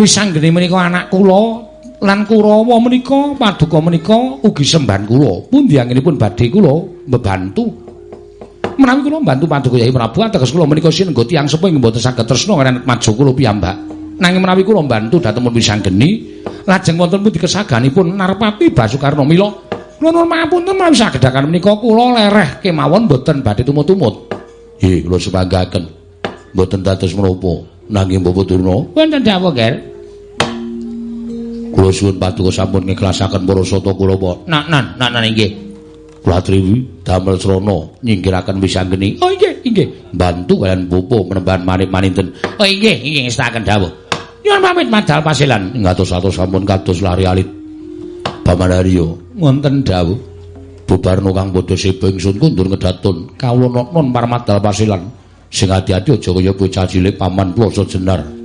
Wis anggene menika anak kula lan Kurawa menika paduka menika ugi semban kula. Pundi angenipun badhe kula mbebantu. Menawi kula mbantu paduka Yayi Prabu ateges kula menika sinengga tiyang sepuh ing mboten saged tresna kaliyan maju kula piyambak. Nanging menawi kula mbantu dhateng wis anggeni lajeng wonten pundi kesaganipun Narpati Basukarna mila nuwun pangapunten menawi sagedhakan menika kula lereh kemawon mboten badhe tumut-tumut. Nggih, kula sepanggaken. Mboten dados menapa. Nanging Bapak Durna, Wonten dawuh, Ger. Kula suwun paduka sampun ngikhlasaken para sata Kurawa. Nak nan, nak nan inggih. Kula triwi damel srana nyingkiraken wisanggeni Oh inggih, inggih. bantu kalian popo menemban manit-maninten Oh inggih, inggih ngestaken dawuh. Nyuwun pamit madal paselan. ngatos-atos sampun kados lari alit Pamanaryo wonten dawuh bubarno kang padha seba ingsun kundur ngedatun kawula non parmadal pasilan sing ati-ati aja kaya bocah cilik paman ploso jenar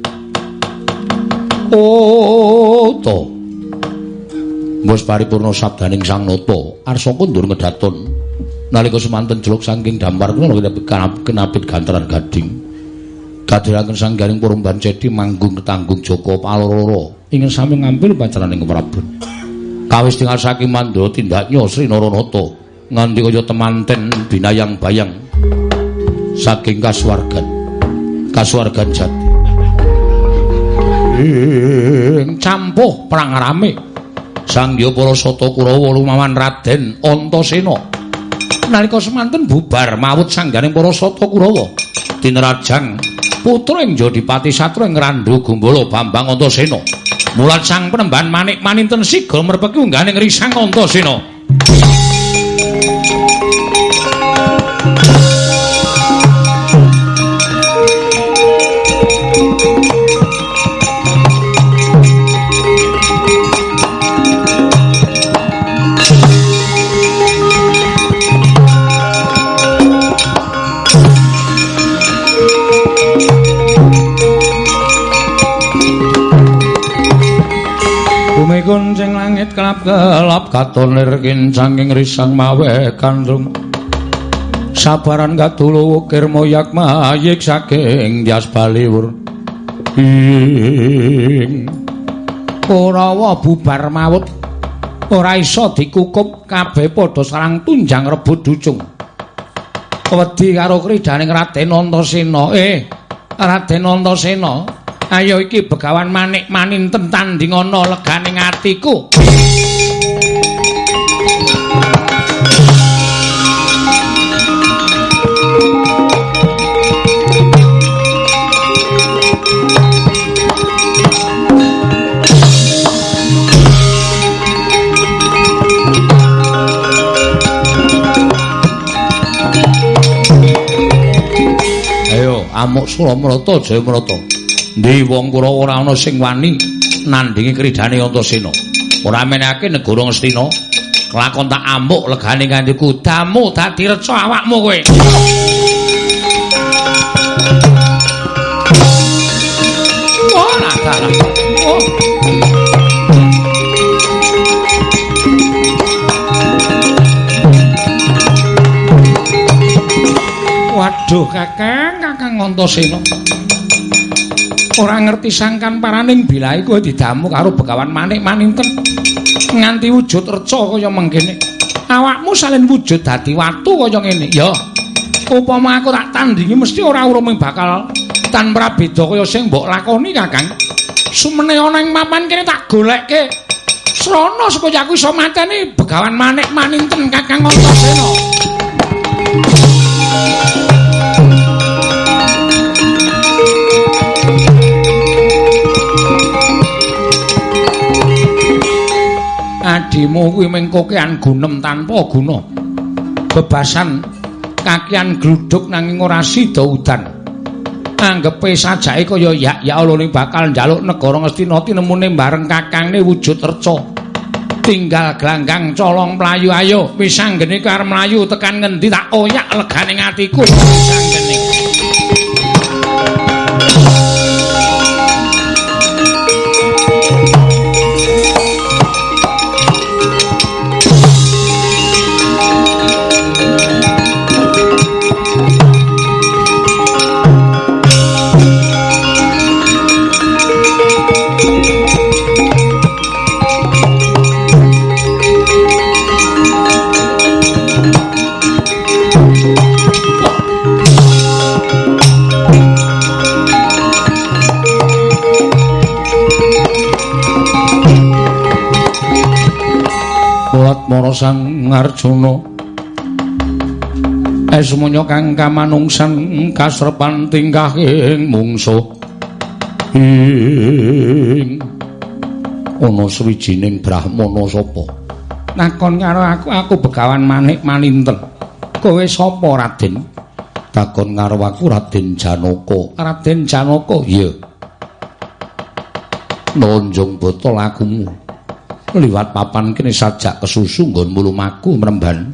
Oh to. Mus paripurna sabdaning Sang Nata arsa kundur ngedatun nalika semanten jeluk saking dampar kula kenapit gantaran gading. Kadiraken sanggaring purumban cedi manggung ketanggung Joko Paloro. Ingin sami ngambil pancananing Prabu kawis tinggal saking mandra tindaknya Sri Naranata. Nganti kaya temanten binayang bayang. Saking kasuwargan. Kasuwargan jati ing campuh perang rame. Sang Hyapara Sata Kurawa lumawan Raden Antasena. Nalika semanten bubar mawut sangganing para Sata Kurawa tinrajang putra ing Jodipati Satra ing Randu Gumbala Bambang Antasena. Mulat sang penemban manik maninten siga merpeki ungganing risang Antasena langit kelap katon lirkin sangking risang mawe kandung sabaran gatulu wukir moyak mayik saking dias baliwur. Ing. Ora bubar mawut. Ora iso dikukup kabeh padha sarang tunjang rebut ducung wedi karo kridaning Raden Antasena. Eh Raden Antasena Ayo iki begawan manik maninten tanding ana leganing atiku. Ayo amuk Suramrata Jayamrata. Ndi wong Kurawa ora ana sing wani nandingi kridane Antasena. Ora menake negara Ngastina. Kelakon tak amuk legane kanthi kudamu dadi reca awakmu kowe. Ora. Oh. Waduh, Kakang, Kakang Antasena. Ora ngerti sangkan paraning bilahe kowe didamu karo begawan manik maninten nganti wujud reca kaya mengkene awakmu salin wujud dadi watu kaya ngene. Ya. Upama aku tak tandingi mesti ora urung bakal tan prabeda kaya sing mbok lakoni kakang. Sumene ana ing mapan kene tak golekke. Srana supaya aku iso mateni begawan manik maninten kakang Antasena adimu kuwi mengkokean gunem tanpa guna. Bebasan kakian gluduk nanging ora sida udan. Anggepe sajake kaya ya Allah ning bakal njaluk negara Ngastina tinemune bareng kakangne wujud reca. Tinggal glanggang colong mlayu ayo wis anggene karo mlayu tekan ngendi tak oyak legane atiku. Sanggene. Mara Sang Arjuna Esmonya kang kamanungsan kasrepan tingkahing mungsuh ing. Ana swijining brahmana sapa? Nakon karo aku aku begawan manik maninten kowe sapa Raden? Takon karo aku Raden Janaka. Raden Janaka iya. Nonjong botol akumu liwat papan kene sajak kesusu nggon mulumaku mremban.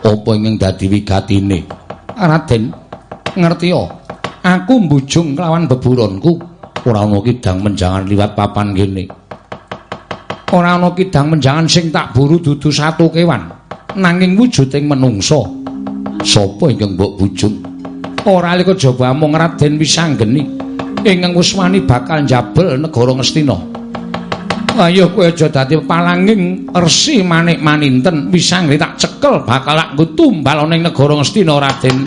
Apa ingin dadi wigatine? Raden ngerti aku mbujung kelawan beburonku. Ora ana kidang menjangan liwat papan kene. Ora ana kidang menjangan sing tak buru dudu satu kewan. Nanging wujuding menungsa sapa ingkang mbok bujung? Ora liko jaba mung Raden Wisanggeni. Ingkang wis wani bakal njabel negara Ngastina ayo kowe aja dadi palanging resi manik maninten. Wisanggeni tak cekel bakal tak tumbal ning negara Ngastina Raden.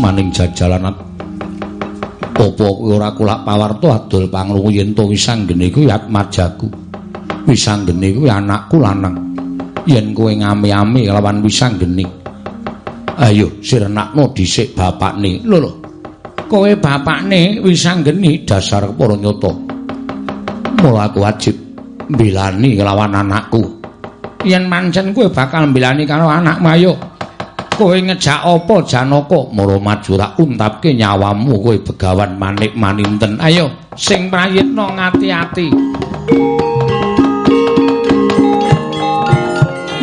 Maning jajalan apa kowe ora kulak pawarto adol pangrungu yen to wisanggene kuwi atmajaku wisanggene kuwi anakku lanang yen kowe ngame-ame lawan wisanggene ayo sirenakno dhisik bapakne. Lho lho. Kowe bapakne wisanggene dasar para nyata. Mula aku wajib mbelani lawan anakku. Yen mancen kowe bakal mbelani karo anakmu ayo. Kowe ngejak apa janaka? Mara maju tak untapke nyawamu kowe begawan manik maninten ayo sing prayitna ngati-ati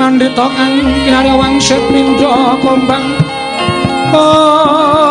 mandita kang kinarya wangsit pindha kombang oh,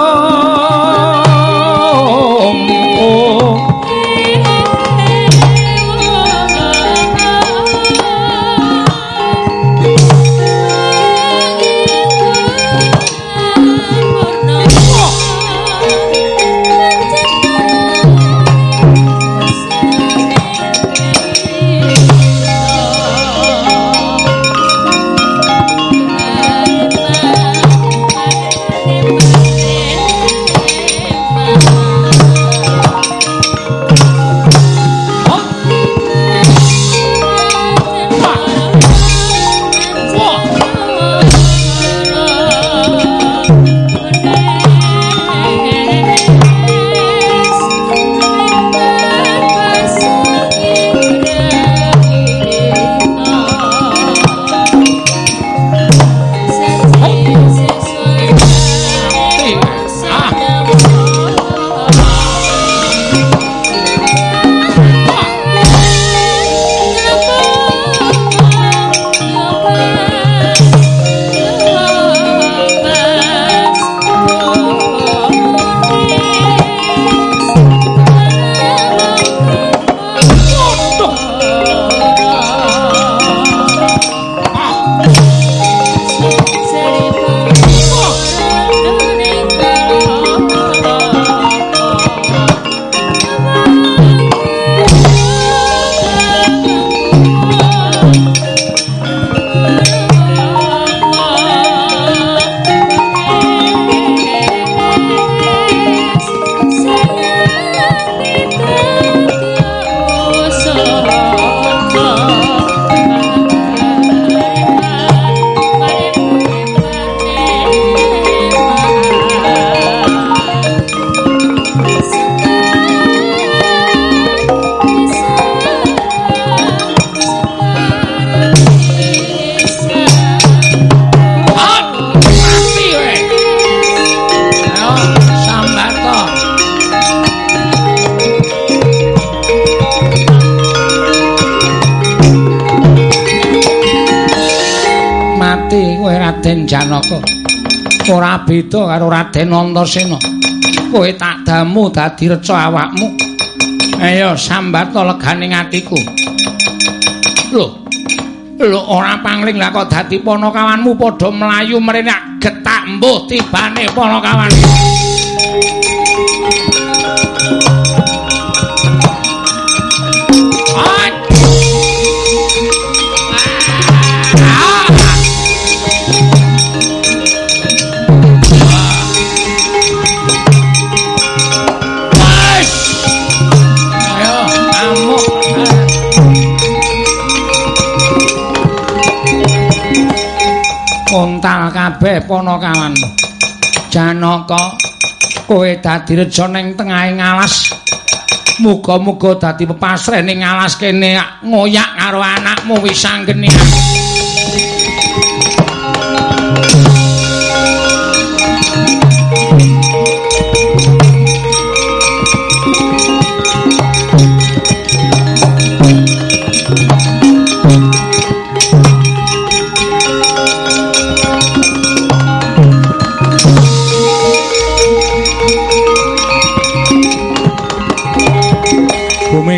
beda karo Raden Antasena. Kowe tak damu dadi reca awakmu. Ayo sambat legane atiku. Lho. Lho ora pangling lah kok dadi ponokawanmu padha mlayu mrene getak mbuh tibane ponokawanmu. Untal kabeh ponokawan janaka kowe dadi reja ning tengahing alas muga-muga dadi pepasrene ning alas kene ngoyak karo anakmu wis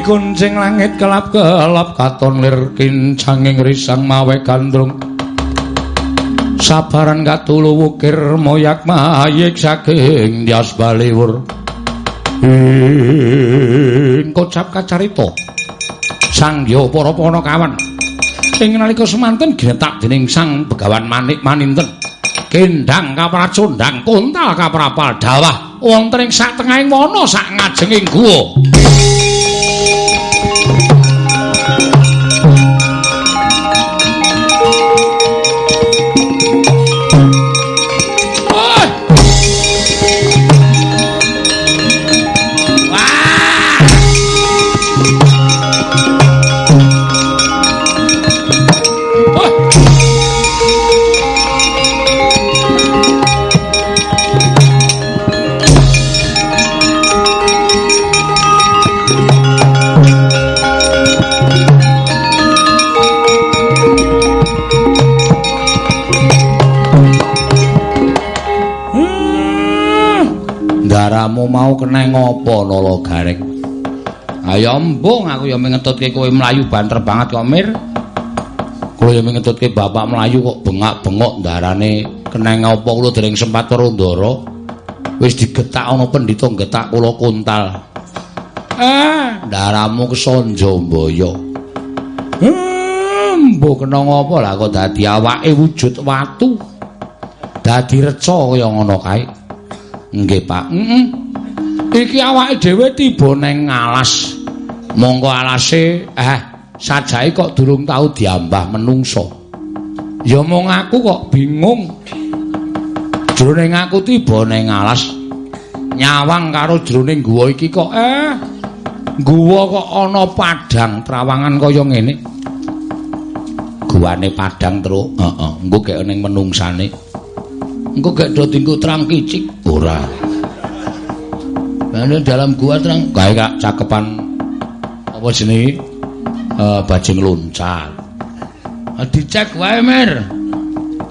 kuncing langit kelap-kelap katon lir kincanging risang mawe gandrung. Sabaran katulu wukir moyak mayik saking dias baliwur. Ing kocap kacarita. Sangya para kawan. Ing nalika semanten getak dening Sang Begawan Manik Maninten. Kendang kapracundang kuntal kaprapal dawah wonten ing sak tengahing wana sak ngajenging guwa. Mau kena ngopo nolo garing ayo embung aku ya mengetutke kowe melayu banter banget kok mir kowe ya mengetutke bapak melayu kok bengak-bengok darane kena ngopo kula dereng sempat karo ndara wis digetak ana pendhita getak kula kuntal eh daramu kesonjo mboyo Mbok kena ngopo lah kok dadi awake wujud watu. Dadi reca kaya ngono kae. Nggih, Pak. Heeh. Iki awake dhewe tiba ning alas. Monggo alase eh sajae kok durung tau diambah menungso. Ya mung aku kok bingung. Jroning aku tiba ning alas nyawang karo jroning guwa iki kok eh guwa kok ana padang trawangan kaya ngene. Guwane padang terus, heeh, engko gek ning menungsane. engko gak do tingku terang kicik ora Nah, dalam gua terang kae kak cakepan apa jenenge uh, bajing loncat. Uh, dicek wae mir.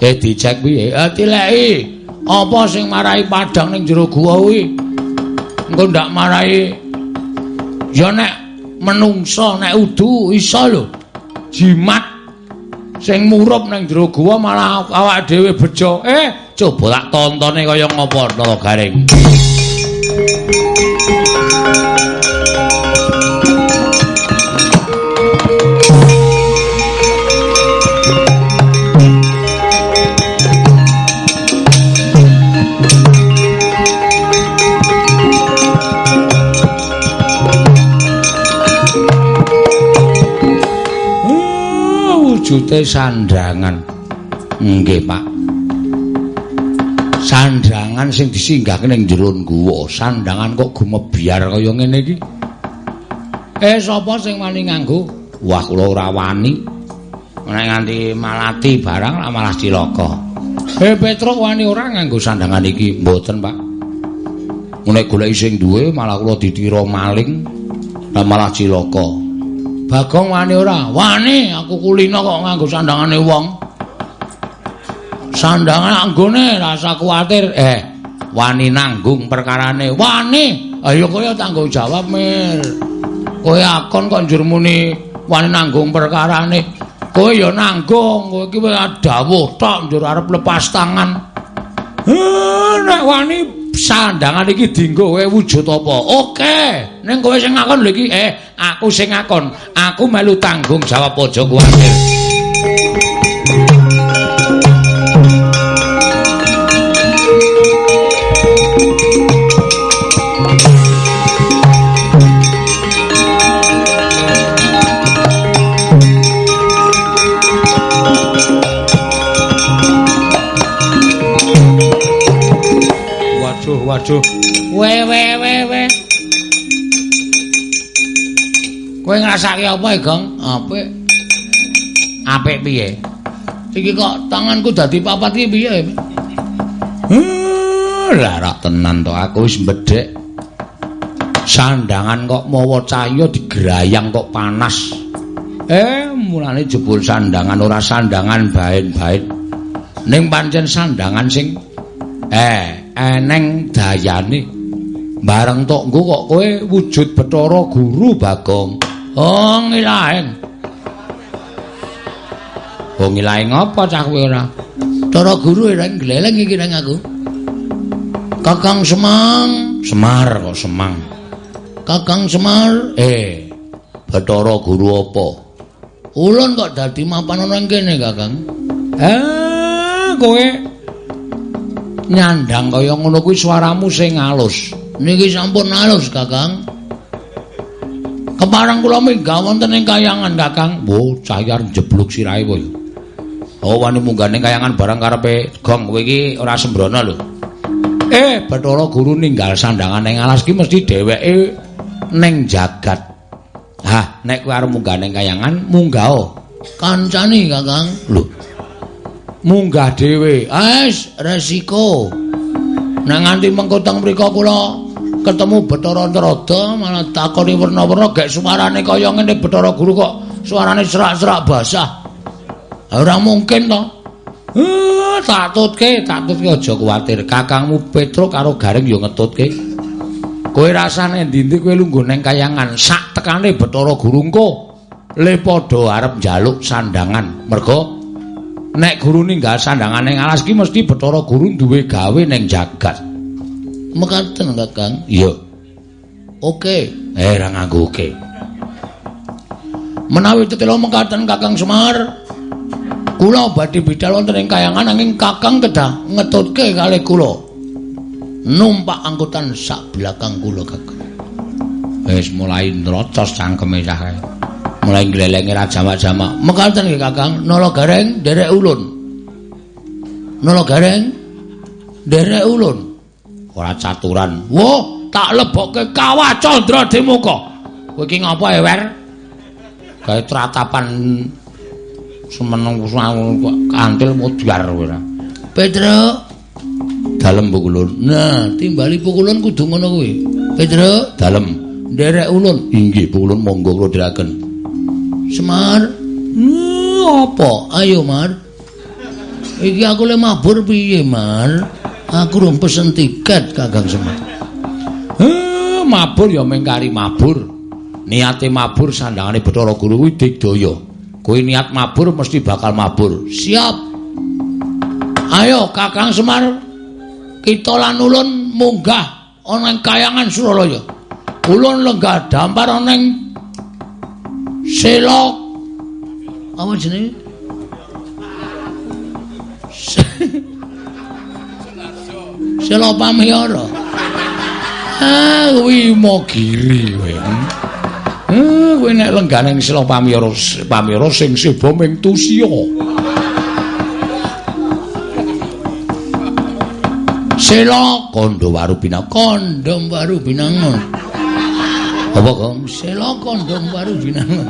Eh dicek piye? Uh, dileki apa sing marahi padang ning jero gua kuwi. Engko ndak marahi ya nek menungso nek udu iso lho. Jimat sing murup ning jero gua malah awak dhewe bejo. Eh coba tak tontone kaya ngopo Nara Garing. Wujude sandangan. Nggih, Pak. sandangan sing disinggahke ning jero guwa sandangan kok gumebyar kaya ngene iki? Eh sapa sing wani nganggo? Wah kula ora wani. Nek nganti malati barang lah malah cilaka. Eh petruk wani ora nganggo sandangan iki? Mboten pak. Nek golek sing duwe malah kula ditira maling lah malah cilaka bagong wani ora? Wani aku kulino kok nganggo sandangane wong. Sandangan anggone rasa kuatir. Eh wani nanggung perkarane. Wani! Ayo kaya tanggung jawab mir. Kowe akon kok njur muni wani nanggung perkarane. Kowe ya nanggung. Kowe iki wis dawuh tok njur arep lepas tangan. Eh nek wani sandangan iki dienggo kowe wujud apa? Oke. Ning kowe sing ngakon lho iki eh aku sing ngakon. Aku melu tanggung jawab aja kuatir apa, Gong? Apik. Apik piye? Iki kok tanganku dadi papat iki piye? Lah rak tenan to aku wis mbedhek. Sandangan kok mawa cahya digerayang kok panas. Eh, mulane jebul sandangan ora sandangan bain-bain. Ning pancen sandangan sing eh eneng dayane Bareng tok nggo kok kowe wujud Bathara Guru Bagong. Oh, ngilaing. Oh, ngilaing apa cah kowe ora? Bathara Guru ora gleleng iki nang aku. Kakang Semang, Semar kok Semang. Kakang Semar, Eh, Bathara Guru apa? ulun kok dadi mapan ana kene, Kakang. Eh, kowe nyandang kaya ngono kuwi swaramu sing halus. Niki sampun halus, Kakang. Keparang kula minggah wonten ing kayangan, Kakang. Wo, cayar jebluk sirahe kowe. Oh, wani munggah ning kayangan barang karepe gong kowe iki ora sembrono lho. Eh, Bathara Guru ninggal sandangan ning alas ki mesti dheweke ning jagat. Hah, nek kowe arep munggah ning kayangan, munggah. Kancane, Kakang. Lho. Munggah dhewe. Ais resiko. Nang nganti mengko teng mriku kula ketemu Bathara Antarada malah takoni werna-werna gek suarane kaya ngene Bathara Guru kok suarane serak-serak basah. Ora mungkin to. Eh, tak tutke, aja kuwatir. Kakangmu Petruk karo Garing ya ngetutke. Kowe rasane ndi-ndi kowe lungguh ning kayangan sak tekane Bathara Guru engko le padha arep njaluk sandangan. Mergo nek guru ninggal sandangan ning alas ki mesti Bathara Guru duwe gawe ning jagat. Mekaten, Kakang. Iya. Oke. Eh, ora nganggo oke. Menawi tetelo mekaten Kakang Semar, kula badhe bidhal wonten ing kayangan angin Kakang kedah ngetutke kalih kula. Numpak angkutan sak belakang kula, Kakang. Wis mulai nrocos cangkeme cah Mulai glelenge ra jamak-jamak. Mekaten nggih Kakang, nala gareng derek ulun. Nala gareng derek ulun. Ora caturan. Wo, tak lebokke kawah Candra Demuka. Kowe iki ngapa ewer? Gawe tratapan semeneng kantil mudhar kowe. Pedro, Dalem pukulun. nah timbali pukulun kudu ngono kuwi. Pedro, Dalem. derek ulun. Inggih pukulun monggo kula diraken. Semar. Apa? Ayo, Mar. Iki aku le mabur piye, Mar? Aku rung pesen tiket, Kakang Semar. Heh, mabur ya mengkari mabur. Niate mabur sandangane Bathara Guru kuwi digdaya. Kowe niat mabur mesti bakal mabur. Siap. Ayo, Kakang Semar. Kita lan ulun munggah ana ing kayangan Suralaya. Ulun lenggah dampar ana ing Selok. Apa jenenge? Selok Pamyara. Ah, kuwi Mogiri kowe. Eh, kowe nek lenggah ning Sila Pamira Pamira sing seba ming tusya. Selok Kondowaru Binangun. Kondowaru Binangun. Apa, Kang? Selok Kondowaru Binangun.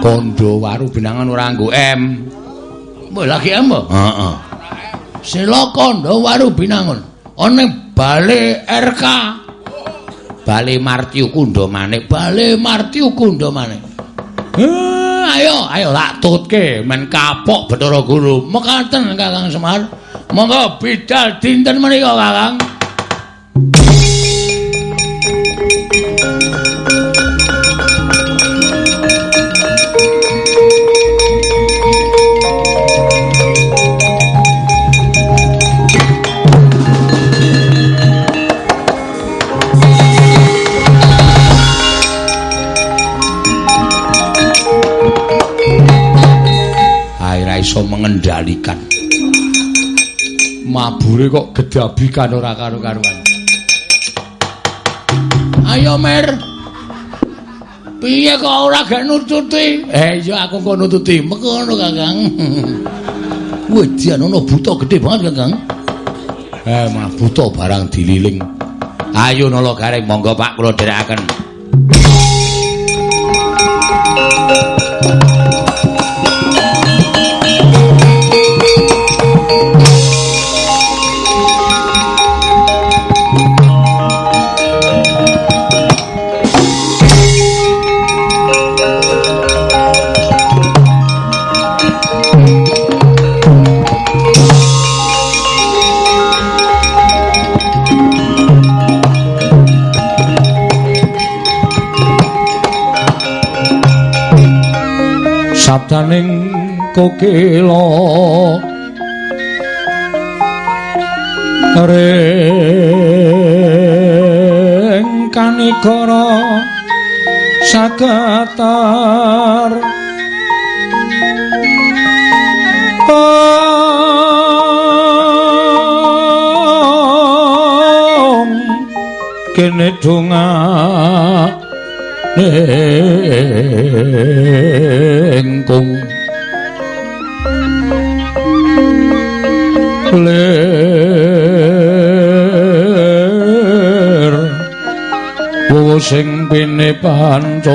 Kondowaru binangan ora nggo M. Mbok lagi apa? Heeh. Selok Kondowaru Binangun. Ana bale RK. Bale Martiu Kunda manik. Bale Martiu maneh. Eh, ayo, ayo tak tutke men kapok Bathara Guru. Mekaten Kakang Semar. Monggo bidal dinten menika Kakang. Mengendalikan. Mabure kok gedabikan ora karo-karuan. Ayo Mer. Piye kok ora gak nututi? Eh iya aku kok nututi. Mekono Kakang. Wedian ana buta gede banget Kakang. Eh, mah buta barang dililing. Ayo nala gareng monggo Pak kula dherekaken. Sabdaning kokelo ring kanikara sagatar. Kene donga engkung ler wo sing bene panca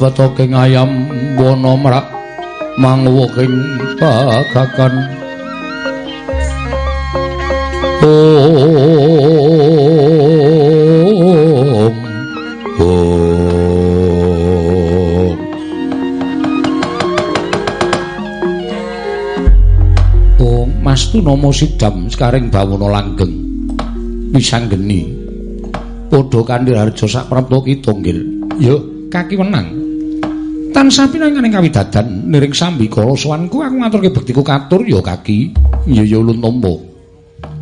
Babatoking ayam wana mrak mangwuking bagakan Om Om Oh, Mas Tunama Sidam sekaring bawana langgeng wisanggeni padha kanthi harja sak prapta kita nggil. Ya, kaki menang. Tansah pinanganing kawidadan niring sambikala sowanku aku ngaturke bektiku katur ya kaki. Ya ya ulun tampa.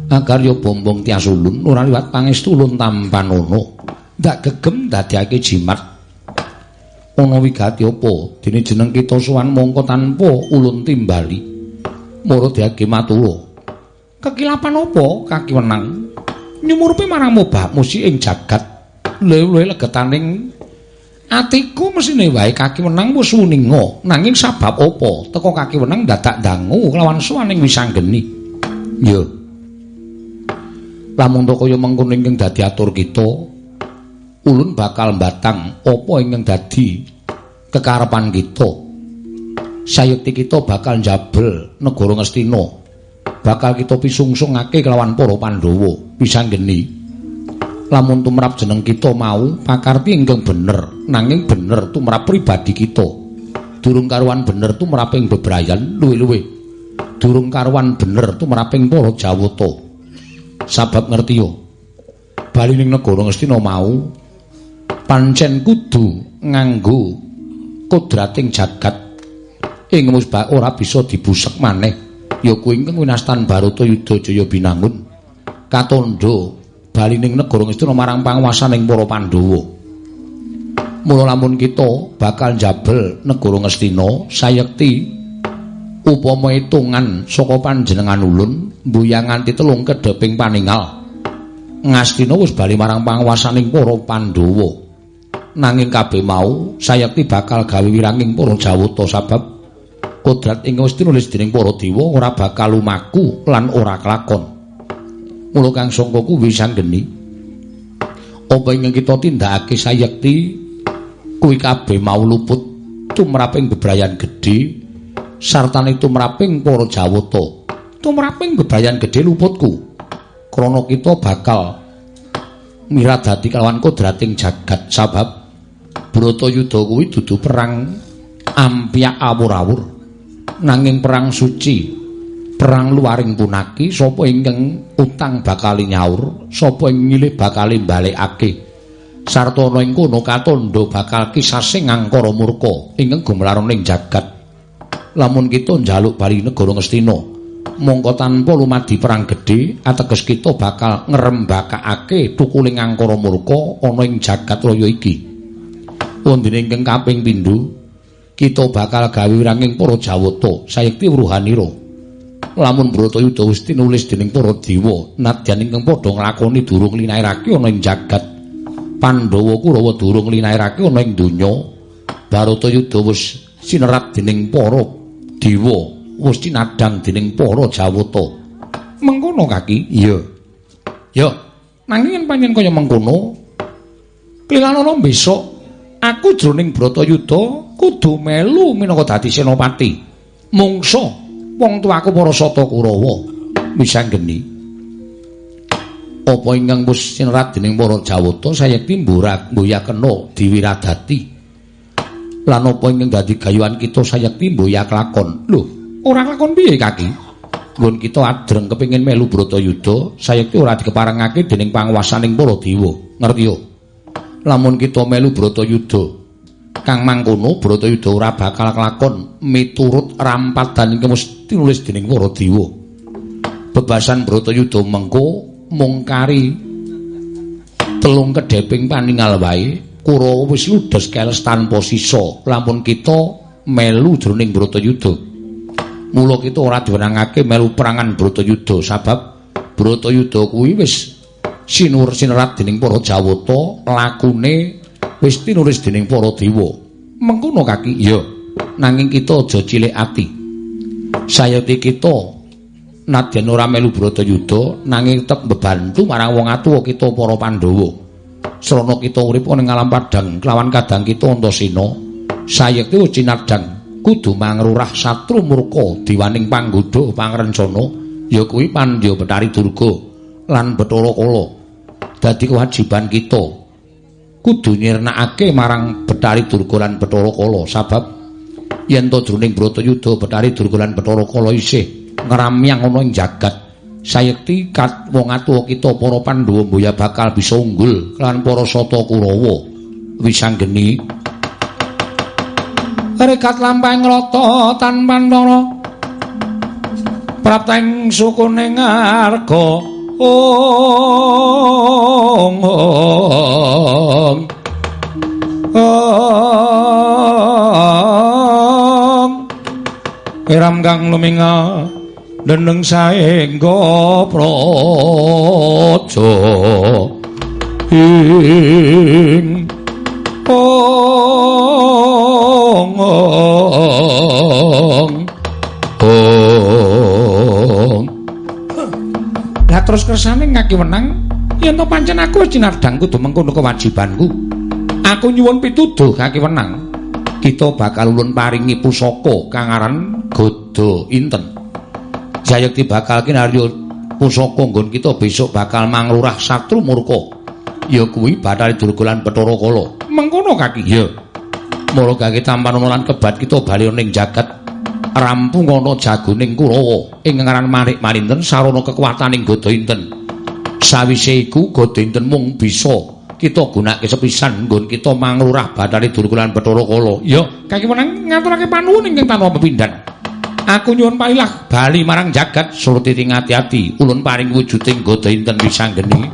Agar ya bombong tias ulun ora liwat pangestu ulun tampan ono. Ndak gegem dadiake jimat. Ana wigati apa dene jeneng kita sowan mongko tanpa ulun timbali. Moro diake matura. Kekilapan apa kaki menang? Nyumurupi marang mobah musi ing jagat. Lewe legetaning atiku mesine wae kaki menang wis wuninga. Nanging sabab apa teko kaki menang dadak dangu lawan suwaning wisanggeni. Ya. Lamun to kaya mengkono ingkang dadi atur kita, ulun bakal mbatang apa ingkang dadi kekarepan kita. Sayekti kita bakal njabel negara Ngastina. Bakal kita pisungsungake kelawan para Pandhawa pisanggeni. Lamun tumrap jeneng kita mau pakarti ingkang bener, nanging bener tumrap pribadi kita. Durung karuan bener tumrap ing bebrayan luwih-luwih. Durung karuan bener tumrap ing para Jawata. Sabab ngerti yo. Bali ning negara Ngastina mau pancen kudu nganggo kodrating jagat ing musbah ora bisa dibusek maneh ya kuwi ingkang winastan Baratayuda Jaya binangun katondo bali ning negara Ngastina marang panguwasaning para Pandhawa. Mula lamun kita bakal njabel negara Ngastina sayekti upama itungan saka panjenengan ulun mbuyang nganti telung kedheping paningal. Ngastina wis bali marang panguwasaning para Pandhawa. Nanging kabeh mau sayekti bakal gawe wiranging para Jawata sabab kodrat ing wis tinulis dening para dewa ora bakal lumaku lan ora kelakon. Mula kang sangka kuwi sanggeni. Apa ingkang kita tindakake sayekti kuwi kabeh mau luput tumraping bebrayan gedhe sartane tumraping para Jawata. Tumraping bebrayan gedhe luputku. Krana kita bakal miradati kelawan kodrating jagat sabab Bratayuda kuwi dudu perang ampiak awur-awur nanging perang suci perang luaring punaki sapa ingkang utang bakal nyaur sapa ing milih bakal balekake sarta ana ing kono katondo bakal kisase ngangkara murka ingkang gumlaroning jagat. Lamun kita njaluk bali negara Ngastina mongko tanpa lumadi perang gedhe ateges kita bakal ngrembakake tukuling angkara murka ana ing jagat raya iki. Wondene ingkang kaping pindho kita bakal gawe wiranging para Jawata sayekti wruhanira lamun Bratayuda wis tinulis dening para dewa nadyan ingkang padha nglakoni durung linairake ana ing jagat. Pandhawa Kurawa durung linairake ana ing donya. Bratayuda wis sinerat dening para dewa wis cinadang dening para Jawata. Mengkono kaki? Iya. Ya nanging yen panjen kaya mengkono? Klilanana besok aku jroning Bratayuda kudu melu minangka dadi senopati. Mungsa wong tuaku para Sata Kurawa wisanggeni. Apa ingkang wis sinerat dening para Jawata sayekti mburak mbuyakena diwiradati. Lan apa ingkang dadi gayuhan kita sayekti mboyak lakon. Lho, ora lakon piye kaki? Nggon kita adreng kepengin melu Bratayuda, sayekti ora dikeparengake dening panguwasaning para dewa. Ngerti yo? Lamun kita melu Bratayuda, kang mangkono Bratayuda ora bakal lakon miturut rampadan ingkang wis tinulis dening para dewa. Bebasan Bratayuda mengko mung kari telung kedheping paningal wae Kurawa wis ludes keles tanpa sisa lamun kita melu jroning Bratayuda. Mula kita ora diwenangake melu perangan Bratayuda sebab Bratayuda kuwi wis sinur sinerat dening para Jawata, lakune wis tinulis dening para dewa. Mengkono kaki, ya. Nanging kita aja cilik ati. Sayati kita nadyan ora melu Bratayuda nanging tetep mbebantu marang wong atuwa kita para Pandhawa. srana kita urip ning alam padang kelawan kadang kita Antasena sayekti cinadang kudu mangrurah satru murka diwaning panggodha pangrencana ya kuwi Pandya Betari Durga lan Bathara Kala dadi kewajiban kita kudu nyirnakake marang Betari Durga lan Bathara Kala. Sebab yen to jroning Bratayuda Betari Durga lan Bathara Kala isih ngramyang ana ing jagat. Sayekti kat wong atuwa kita para Pandhawa mboya bakal bisa unggul lan para Sata Kurawa. Wisanggeni. Rekat lampahing rata tan Pandhawa prapteng sukune ngarga ong ong ong. Iram kang luminga deneng saengga praja. Ing ong ong terus kersane ngaki wenang yen to pancen aku cinardang kudu mengkono kewajibanku. Aku nyuwun pituduh kaki wenang. Kita bakal ulun paringi pusaka kang aran Godo Inten. Jayakti bakal kinarya pusaka nggon kita besok bakal manglurah satru murka. Ya kuwi Bathara Durga lan Bathara Kala. Mengkono kaki. Ya. Mula kaki tampan lan kebat kita bali ning jagat rampung ana jagoning Kurawa ing ngaran Manik Marinten sarana kekuwataning Gada Inten. Sawise iku Gada Inten mung bisa kita gunakake sepisan nggon kita manglurah Bathara Durga lan Bathara Kala. Ya, kaki menang ngaturake panuwun ing tanpa pepindhan. Aku nyuwun pailah bali marang jagat surti ati-ati ulun paring wujuding goda inten wisanggeni.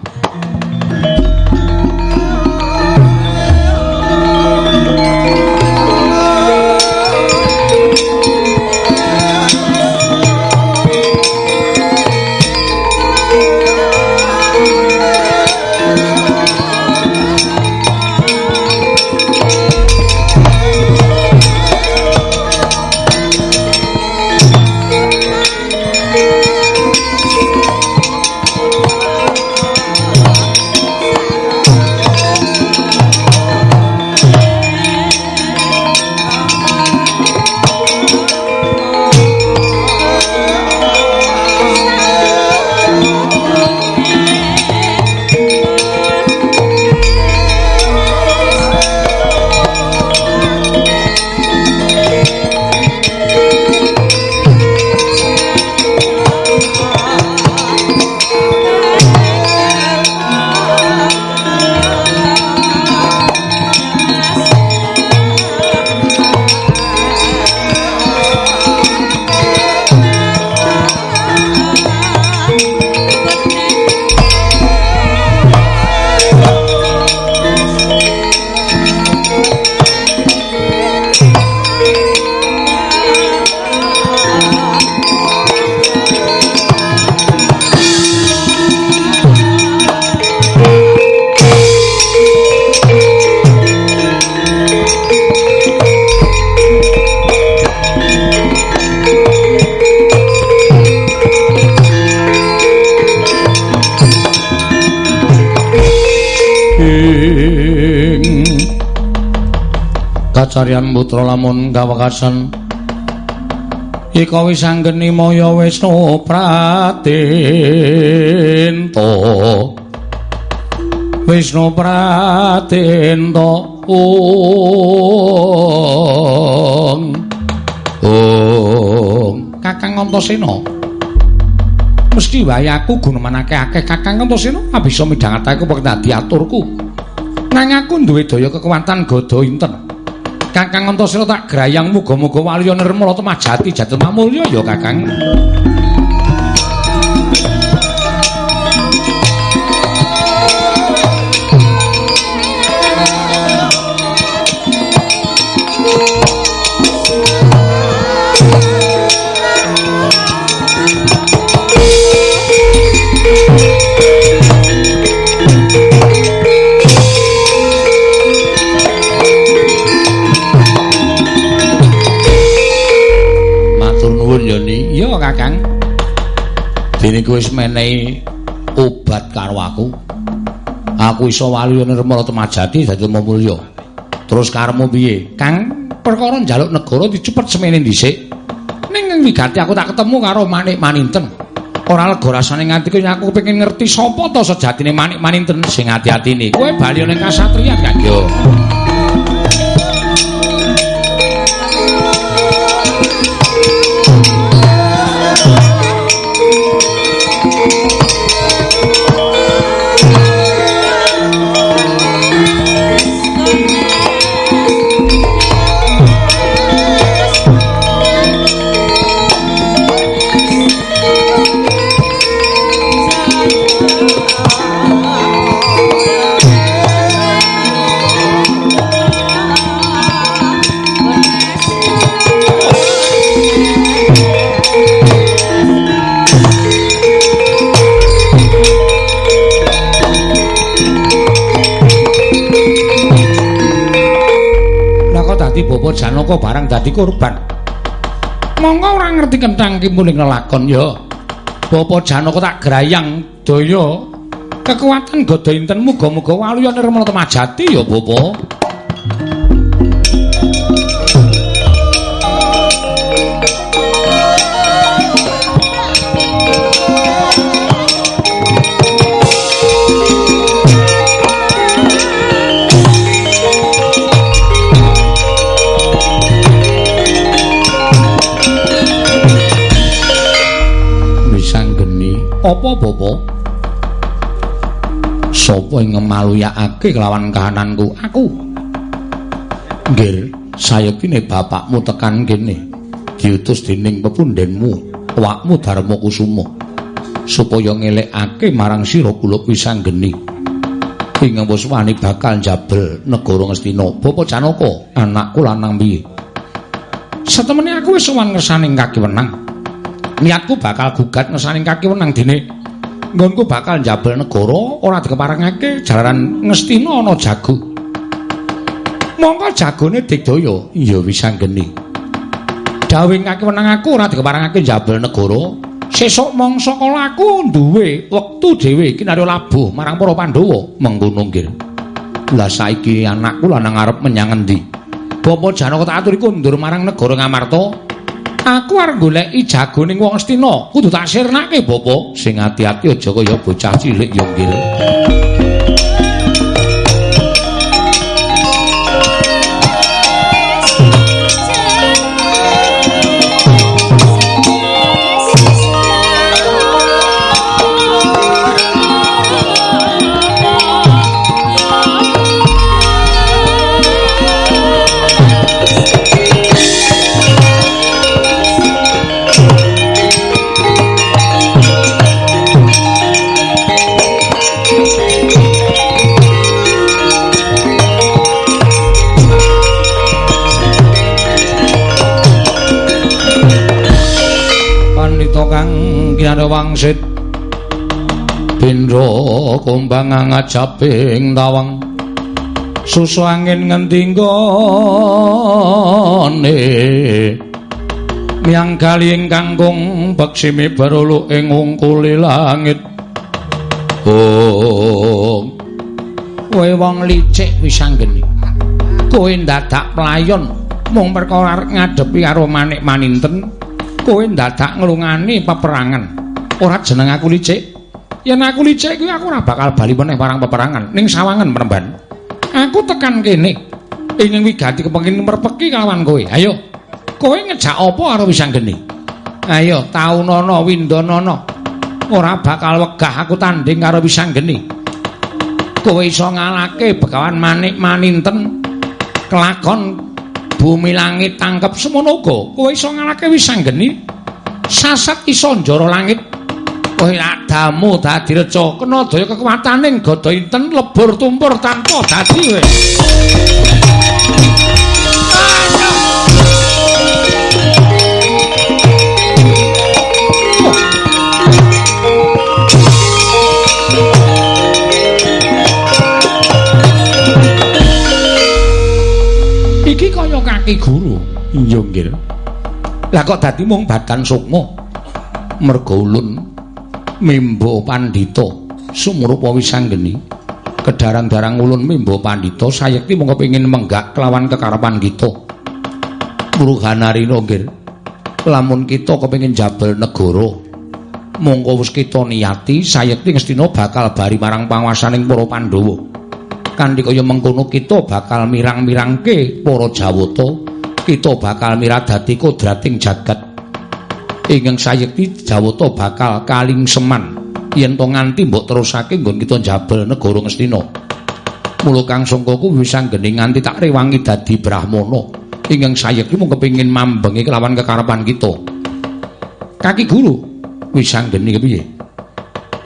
Kacarian putra lamun gawekasan ika wis anggeni maya wisnu pratinta Wisnu Pratenta Om Om Kakang Antasena. Mesti wae aku gunemanake akeh. Kakang Antasena bisa midhangetake kok dadi aturku nang aku duwe daya kekuatan gada inten Kakang Antasena tak grayang muga-muga waliya nirmala temajati jatuh mamulya ya Kakang Kakang. Dene kowe wis menehi obat karo aku. Aku iso wali nirmala temajati dadi mulya. Terus karemu piye? Kang, perkara njaluk negara dicepet semene dhisik. Ning wigati aku tak ketemu karo Manik Maninten. Ora lega rasane nganti kowe aku pengen ngerti sapa to sejatine Manik Maninten sing ati-atine. Kowe bali ning kasatriyan, Kang. Bapak Janaka barang dadi korban. Monggo ora ngerti kentang ki muling lelakon ya. Bapak Janaka tak grayang daya kekuatan godo inten muga-muga waluya nirmala temajati ya Bapak. Apa bapa sapa ing ngemaluyake kelawan kahananku? Aku. Nggih sayekine bapakmu tekan kene. Diutus dening pepundhenmu awakmu Darma Kusuma supaya ngelekake marang sira kula pisang geni ing wis wani bakal jabel negara Ngastina bapa Janaka? Anakku lanang piye? Satemene aku wis sowan ngersane kaki wenang niatku bakal gugat ngesaning kaki wenang dene. Nggonku bakal njabel negara ora dikeparengake jalaran ngestina ana jago. Mongko jagone digdaya iya wis anggeni dawing kaki wenang aku ora dikeparengake njabel negara. Sesuk mangsa kala aku duwe wektu dhewe iki nari labuh marang para pandhawa mengkono nggih lah saiki anakku lanang arep menyang endi Bapak Janaka tak atur iku marang negara Ngamarta Aku arep goleki jagoning wong Astina. Kudu tak sirnake, Bapak. Sing ati-ati aja kaya bocah cilik ya nggih. Kinara wangsit pindra kumbang ngajaping tawang. Susu angin ngendi nggone. Miang kali ingkang kung beksimi barulu ing ungkuli langit. Oh kowe wong licik wis anggeni kowe dadak playon mung perkara ngadepi karo manik maninten kowe dadak nglungani peperangan ora jeneng aku licik yen aku licik kuwi aku ora bakal bali meneh marang peperangan ning sawangan Mremban. Aku tekan kene ingin wigati kepengin merpeki kalawan kowe. Ayo. Kowe ngejak apa karo Wisanggeni? Ayo, taunono windonono. Ora bakal wegah aku tanding karo Wisanggeni. Kowe iso ngalake Begawan Manik Maninten kelakon bumi langit tangkep semono uga. Kowe iso ngalake Wisanggeni. Sasat iso njara langit. Kowe adamu dadi reca kena daya kekuwataning gada inten lebur tumpur tanpa dadi kowe. Kaki guru. Iya nggih. Lah kok dadi mung badan sukma? Mergo ulun mimbo pandita sumrupa wisanggeni. Kedarang-darang ulun mimbo pandita sayekti mung kepengin menggak kelawan kekarepan kita. Muruhanarina nggih. Lamun kita kepengin jabal negara, mongko wis kita niyati sayekti Ngastina bakal bari marang panguwasaning para Pandhawa. Kanthi kaya mengkono kita bakal mirang-mirangke para Jawata, kita bakal miradati kodrating jagat. Ingkang sayekti Jawata bakal kaling seman yen to nganti mbok terusake nggon kita jabal negara Ngastina. Mula kang sangkaku wis anggene nganti tak rewangi dadi brahmana. Ingkang sayekti mung kepengin mambengi kelawan kekarepan kita. Kaki guru wis anggene kepiye?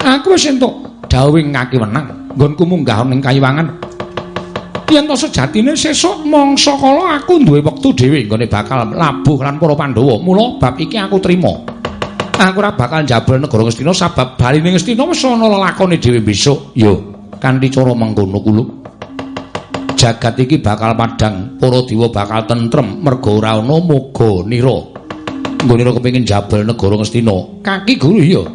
Aku wis entuk dawing kaki wenang nggonku munggah ning kayiwangan. Yen to sejatine sesuk mangsa kala aku duwe wektu dhewe nggone bakal labuh lan para Pandhawa. Mula bab iki aku trima. Aku ora bakal njabel negara Ngastina sabab baline Ngastina wis ana lelakone dhewe besok. Yo, kanthi cara mengkono kulo. Jagat iki bakal padhang, para dewa bakal tentrem merga ora ana moga nira. Nggone kepengin njabel negara Ngastina. Kaki guru ya.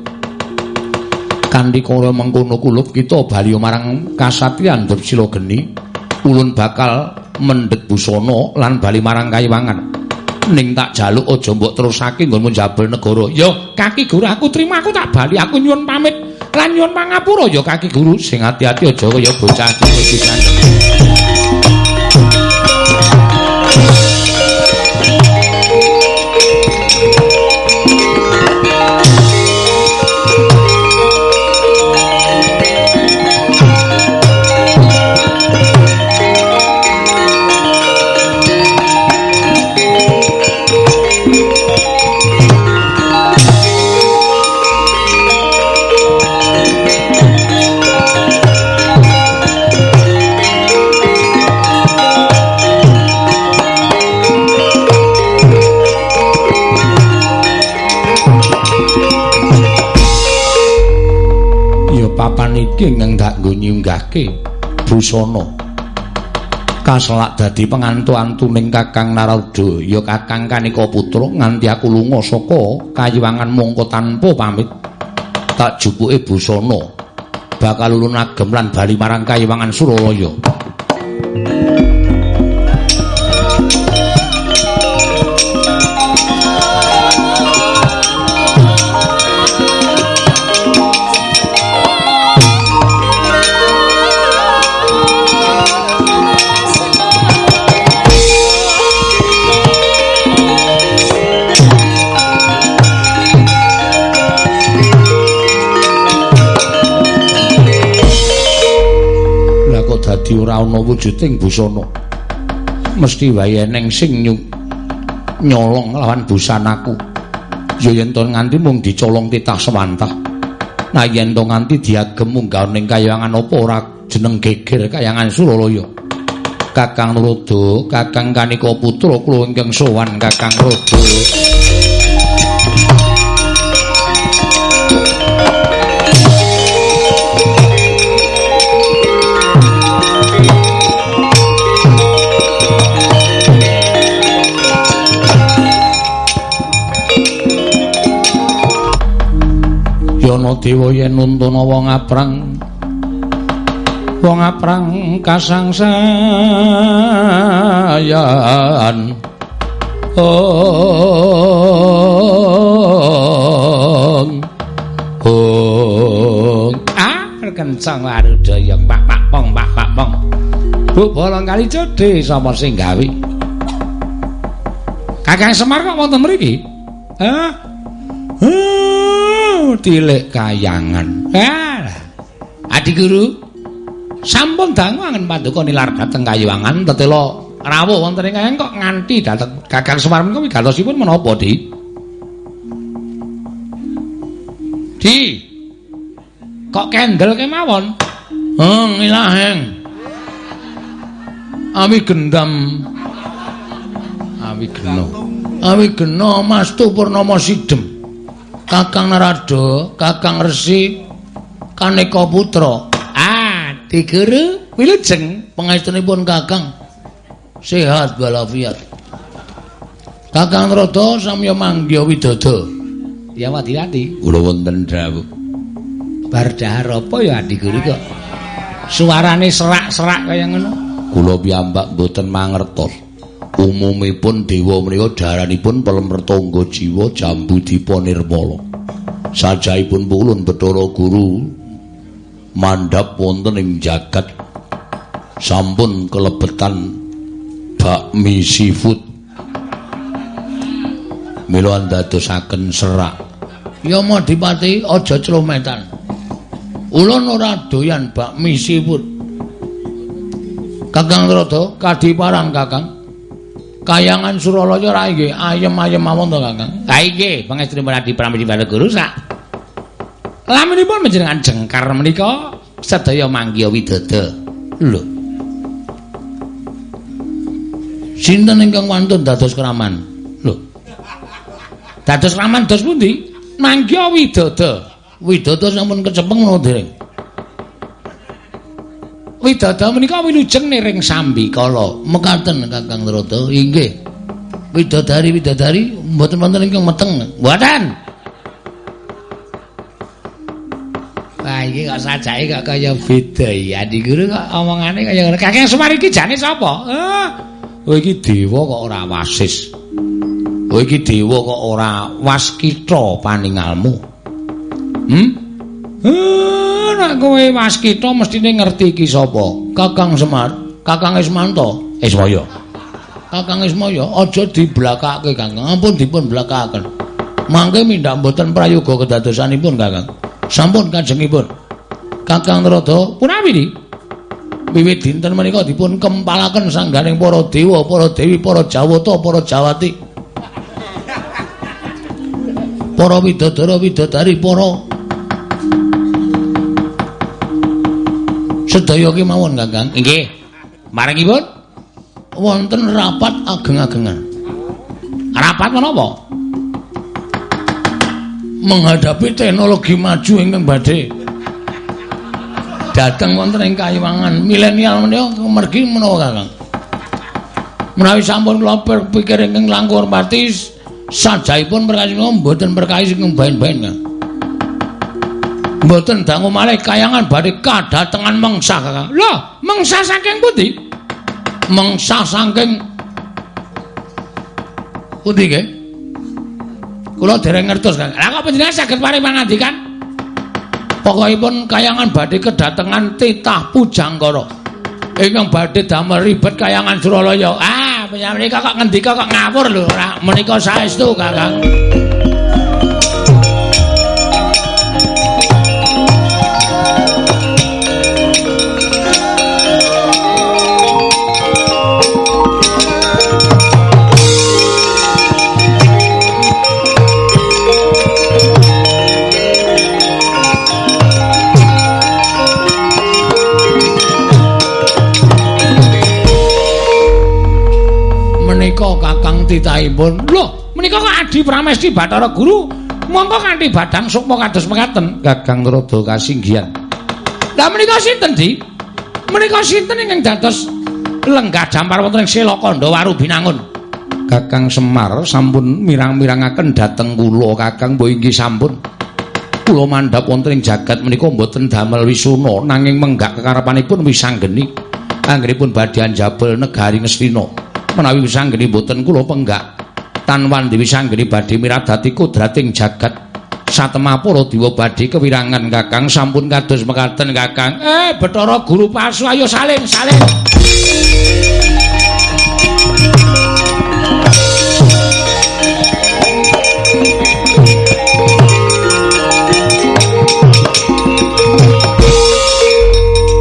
Kanthi cara mengkono kulup kita bali marang kasatriyan Dursila Geni. Ulun bakal mendhet busana lan bali marang kayiwangan. Ning tak jaluk aja mbok terusake nggonmu njabel negara. Ya, kaki guru aku trima aku tak bali aku nyuwun pamit. Lan nyuwun pangapura ya kaki guru sing ati-ati aja kaya bocah iki iki ingkang dak nggo nyunggahke busana. Kaselak dadi pengantu-antuning Kakang Narada, ya Kakang Kanika Putra nganti aku lunga saka kayiwangan mongko tanpa pamit. Tak jupuke busana bakal ulun agem lan bali marang kayiwangan Suralaya. Wujuding busana. Mesti wae eneng sing nyolong lawan busanaku. Ya yen to nganti mung dicolong titah sewantah. Nah yen to nganti diagem munggah ning kayangan apa ora jeneng geger kayangan Suralaya. Kakang Rodo, Kakang Kanika Putra kula ingkang sowan Kakang Rodo. Yana dewa yen nuntun wong aprang. Wong aprang kasangsayan. Ong ong kencang warudaya pak pak pong pak pak pong. Bu bolong kali cedhe sapa sing gawe. Kakang Semar kok wonten mriki? Hah Tilik kayangan. Ah. Adi Guru, sampun dangu angen paduka nilar dhateng kayuwangan tetela rawuh wonten ing kok nganti dhateng Kakang Semar menika wigatosipun menapa, Di? Di. Kok kendel kemawon? Heng, ilaheng. Ami gendam. Ami geno. Ami geno Mas Purnama Sidem. Kakang Narada, Kakang Resi, Kaneka Putra. Ah, diguru wilujeng pangestunipun Kakang. Sehat walafiat. Kakang Narada samya manggya widada. Ya wati-wati. Kula wonten dawuh. Bar dahar apa ya Adi Guru kok? Suarane serak-serak kaya ngono. Kula piyambak mboten mangertos. Umumipun dewa menika daranipun pelempertangga jiwa jambu dipa nirmala sajaipun pulun Bathara Guru mandhap wonten ing jagat. Sampun kelebetan bakmi seafood. Mila ndadosaken serak. Ya Madipati aja clometan ulun ora doyan bakmi seafood. Kakang Rada kadiparan Kakang Kayangan Suralaya ra nggih ayem-ayem mawon to Kakang. Ha nggih, pangestri Adi Pramudi Guru sak. Lamunipun panjenengan jengkar menika sedaya manggiya widada. Lho. Sinten ingkang wantun dados kraman? Lho. Dados kraman dos pundi? Manggiya widada. Widada sampun kecepeng menawa dereng. Widada menika wilujeng niring sambikala. Mekaten Kakang Rada. Inggih. Widadari widadari mboten wonten ingkang meteng. Mboten. Wah iki kok sajake kok kaya beda ya. Guru kok omongane kaya ngono. Kakang Semar iki jane sapa? Eh. Oh iki dewa kok ora wasis. Oh iki dewa kok ora waskita paningalmu. Hmm? Eh, nek kowe waskita mestine ngerti iki sapa? Kakang Semar, Kakang Ismanto, Ismaya. Kakang Ismaya aja diblakake Kakang, ampun dipun blakaken. Mangke mindak mboten prayoga kedadosanipun Kakang. Sampun kajengipun. Kakang Rada, punawi iki? Wiwit dinten menika dipun kempalaken sangganing para dewa, para dewi, para jawata, para jawati. Para widodara, widodari, para sedaya kemawon Kakang. Nggih. Marangipun wonten rapat ageng-agengan. Rapat menapa? Menghadapi teknologi maju ingkang badhe dateng wonten ing kayuwangan milenial menika mergi menawa Kakang. Menawi sampun kula pikir ingkang langkung pati sajaipun perkawis mboten perkawis ingkang baen-baen Kakang. Mboten dangu malih kayangan badhe kadatengan mangsa Kakang. Lho, mangsa saking pundi? Mangsa saking pundi nggih? Kula dereng ngertos Kakang. Lah kok panjenengan saged mari mangandikan? Pokokipun kayangan badhe kedatengan titah pujanggara. Ingkang badhe damel ribet kayangan Suralaya. Ah, menika kok ngendika kok ngawur lho, ora menika saestu Kakang. Titahipun. Lho, menika kok Adi Pramesti Bathara Guru mongko kanthi badang sukma kados mekaten Gagang Rada kasinggihan. Lah menika sinten, Di? Menika sinten ingkang dados lenggah dampar wonten ing Selakanda Waru Binangun? Kakang Semar sampun mirang-mirangaken dhateng kula Kakang mbok inggih sampun. Kula mandhap wonten ing jagat menika mboten damel wisuna nanging menggak kekarepanipun wisanggeni. Anggenipun badhe anjabel negari Ngastina. Menawi wisanggeni boten kula penggak tan wandi wisanggeni badhe miradati kudrating jagat Satemah para diwa badhe kewirangan Kakang sampun kados mekaten Kakang. Eh, Bathara Guru Pasu ayo saling saling.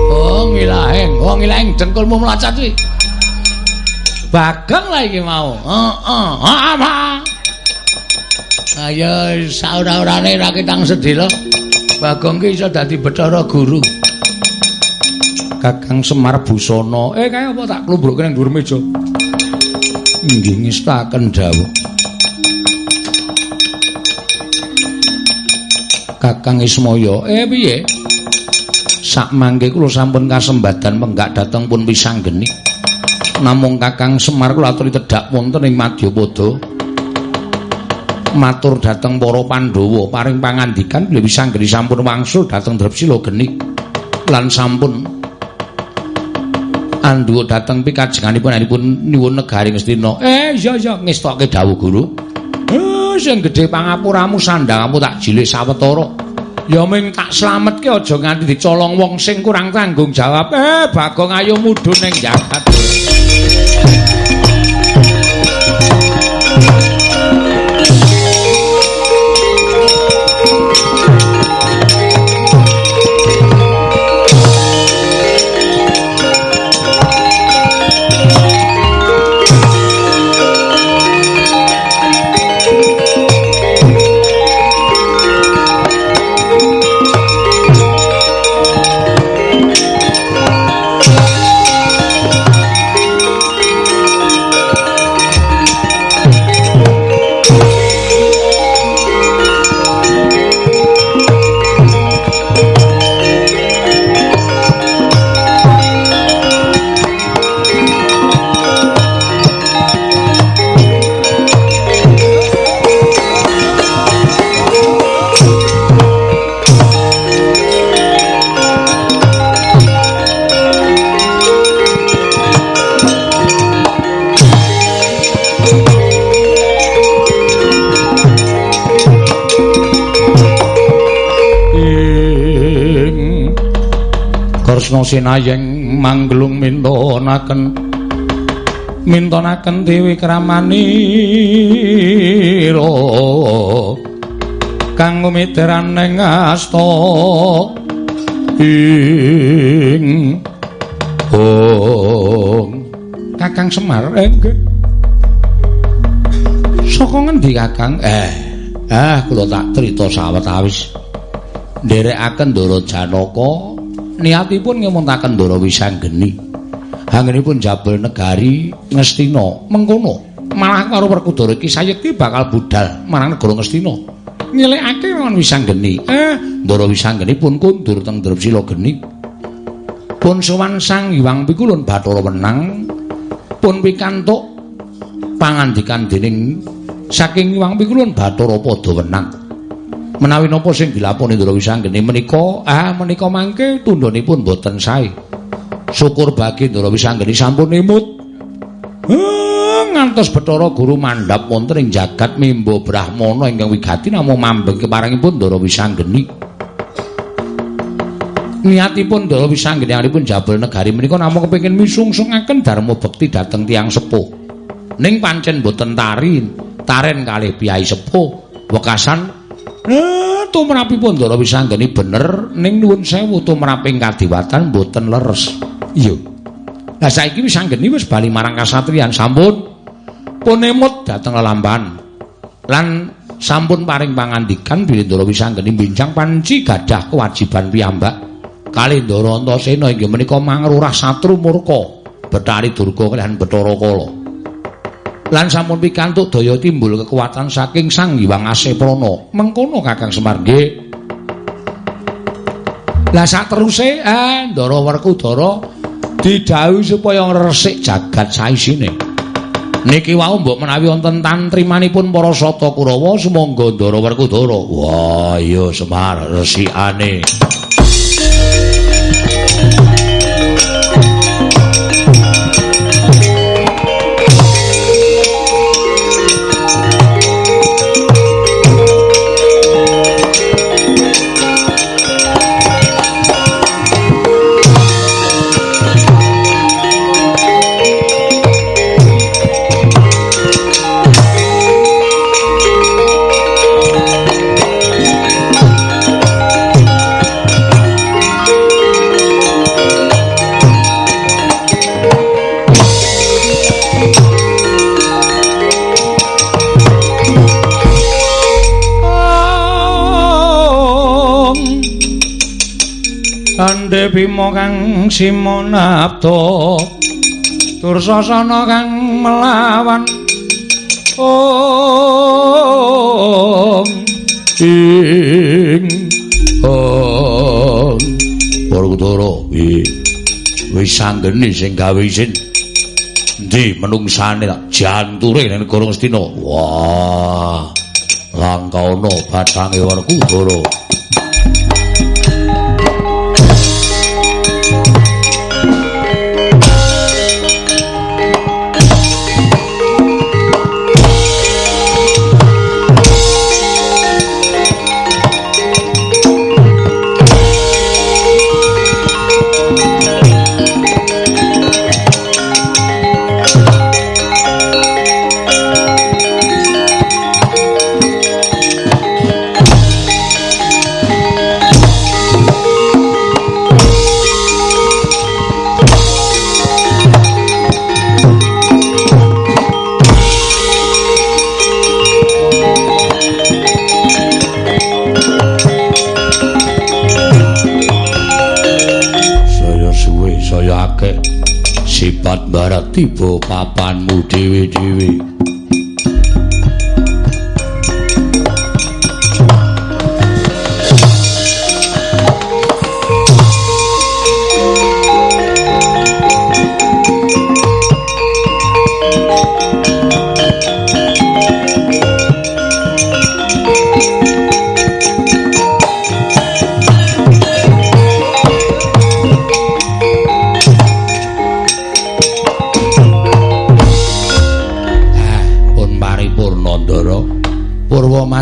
Oh, ngilaheng, oh ngilaheng dengkulmu mlacat kuwi. Bagong lah iki mau. Heeh. Heeh. Ayo saura-urane ra kitang sedhela. Bagong ki iso dadi Bathara Guru. Kakang Semar Busana. Eh kaya apa tak klumbrukke nang dhuwur meja. Nggih ngestaken dawuh. Kakang Ismaya, eh piye? Sak mangke kula sampun kasembadan menggak dateng pun pisang geni. Namung Kakang Semar kula aturi tedhak wonten ing Madyapada. matur dhateng para Pandhawa paring pangandikan bilih pisang geni sampun wangsul dhateng Drepsila geni lan sampun andhuwa dhateng pikajenganipun anipun nyuwun negari Ngastina. Eh iya iya ngestoke dawuh Guru. Eh sing gedhe pangapuramu sandangmu tak jilih sawetara. Ya ming tak slametke aja nganti dicolong wong sing kurang tanggung jawab. Eh Bagong ayo mudhun ning jagat. Sinayeng manglung mintonaken mintonaken dewi kramanira kang miteraning asta ing ong Kakang Semar enggih Saka ngendi Kakang? Eh ah kula tak crita sawetawis. Nderekaken Ndara Janaka niatipun ngemuntaken Ndara Wisanggeni. Anggenipun jabal negari Ngastina mengkono. Malah karo Werkudara iki sayekti bakal budal marang negara Ngastina. Nyelekake lawan Wisanggeni. Eh, Ndara Wisanggeni pun kundur teng Drepsila Geni. Pun sowan Sang Hyang Pikulun Bathara Wenang pun pikantuk pangandikan dening saking Hyang Pikulun Bathara Pada Wenang. Menawi napa sing dilaponi Ndara Wisanggeni menika ah menika mangke tundhonipun boten sae. Syukur bagi Ndara Wisanggeni sampun emut ah, ngantos Bathara Guru mandhap wonten ing jagat Mimba Brahmana ingkang wigati namung mambeng keparengipun Ndara Wisanggeni niatipun Ndara Wisanggeni aripun jabal negari menika namung kepengin misungsungaken dharma bekti dhateng tiyang sepuh. Ning pancen boten tari taren kalih piyai sepuh wekasan Eh, tumrapipun Ndara Wisanggeni bener ning nuwun sewu tumraping kadiwatan mboten leres. Iya. Lah saiki Wisanggeni wis bali marang kasatriyan sampun punemut dhateng lelamban. Lan sampun paring pangandikan bilih Ndara Wisanggeni bincang panci gadah kewajiban piyambak kali Ndara Antasena inggih menika mangrurah satru murka Betari Durga kalihan Bathara Kala. Lan sampun pikantuk daya timbul kekuatan saking Sang Hyang Aseprana. Mengkono Kakang Semar nggih. Lah sak teruse eh Ndara Werkudara didhawuhi supaya ngresik jagat saisine. Niki wau mbok menawi wonten tantrimanipun para Sata Kurawa sumangga Ndara Werkudara. Wah, iya Semar resikane. Bima kang simonapta Dursasana kang melawan. Om ing Om. Barakudara wis sanggeni sing gawe isin. Ndi menungsane tak janture ning negara Ngastina? Wah langkauna bathange Barakudara tiba papanmu dhewe-dhewe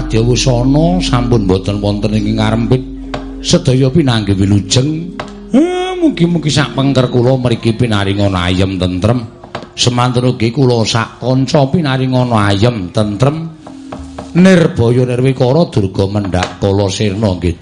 Madya Wusana sampun boten wonten ing ngarempit sedaya pinanggih wilujeng. Eh, mugi-mugi sak pengker kula mriki pinaringana ayem tentrem. Semanten ugi kula sak kanca pinaringana ayem tentrem. Nirbaya nirwikara durga mendhak kala sirna nggih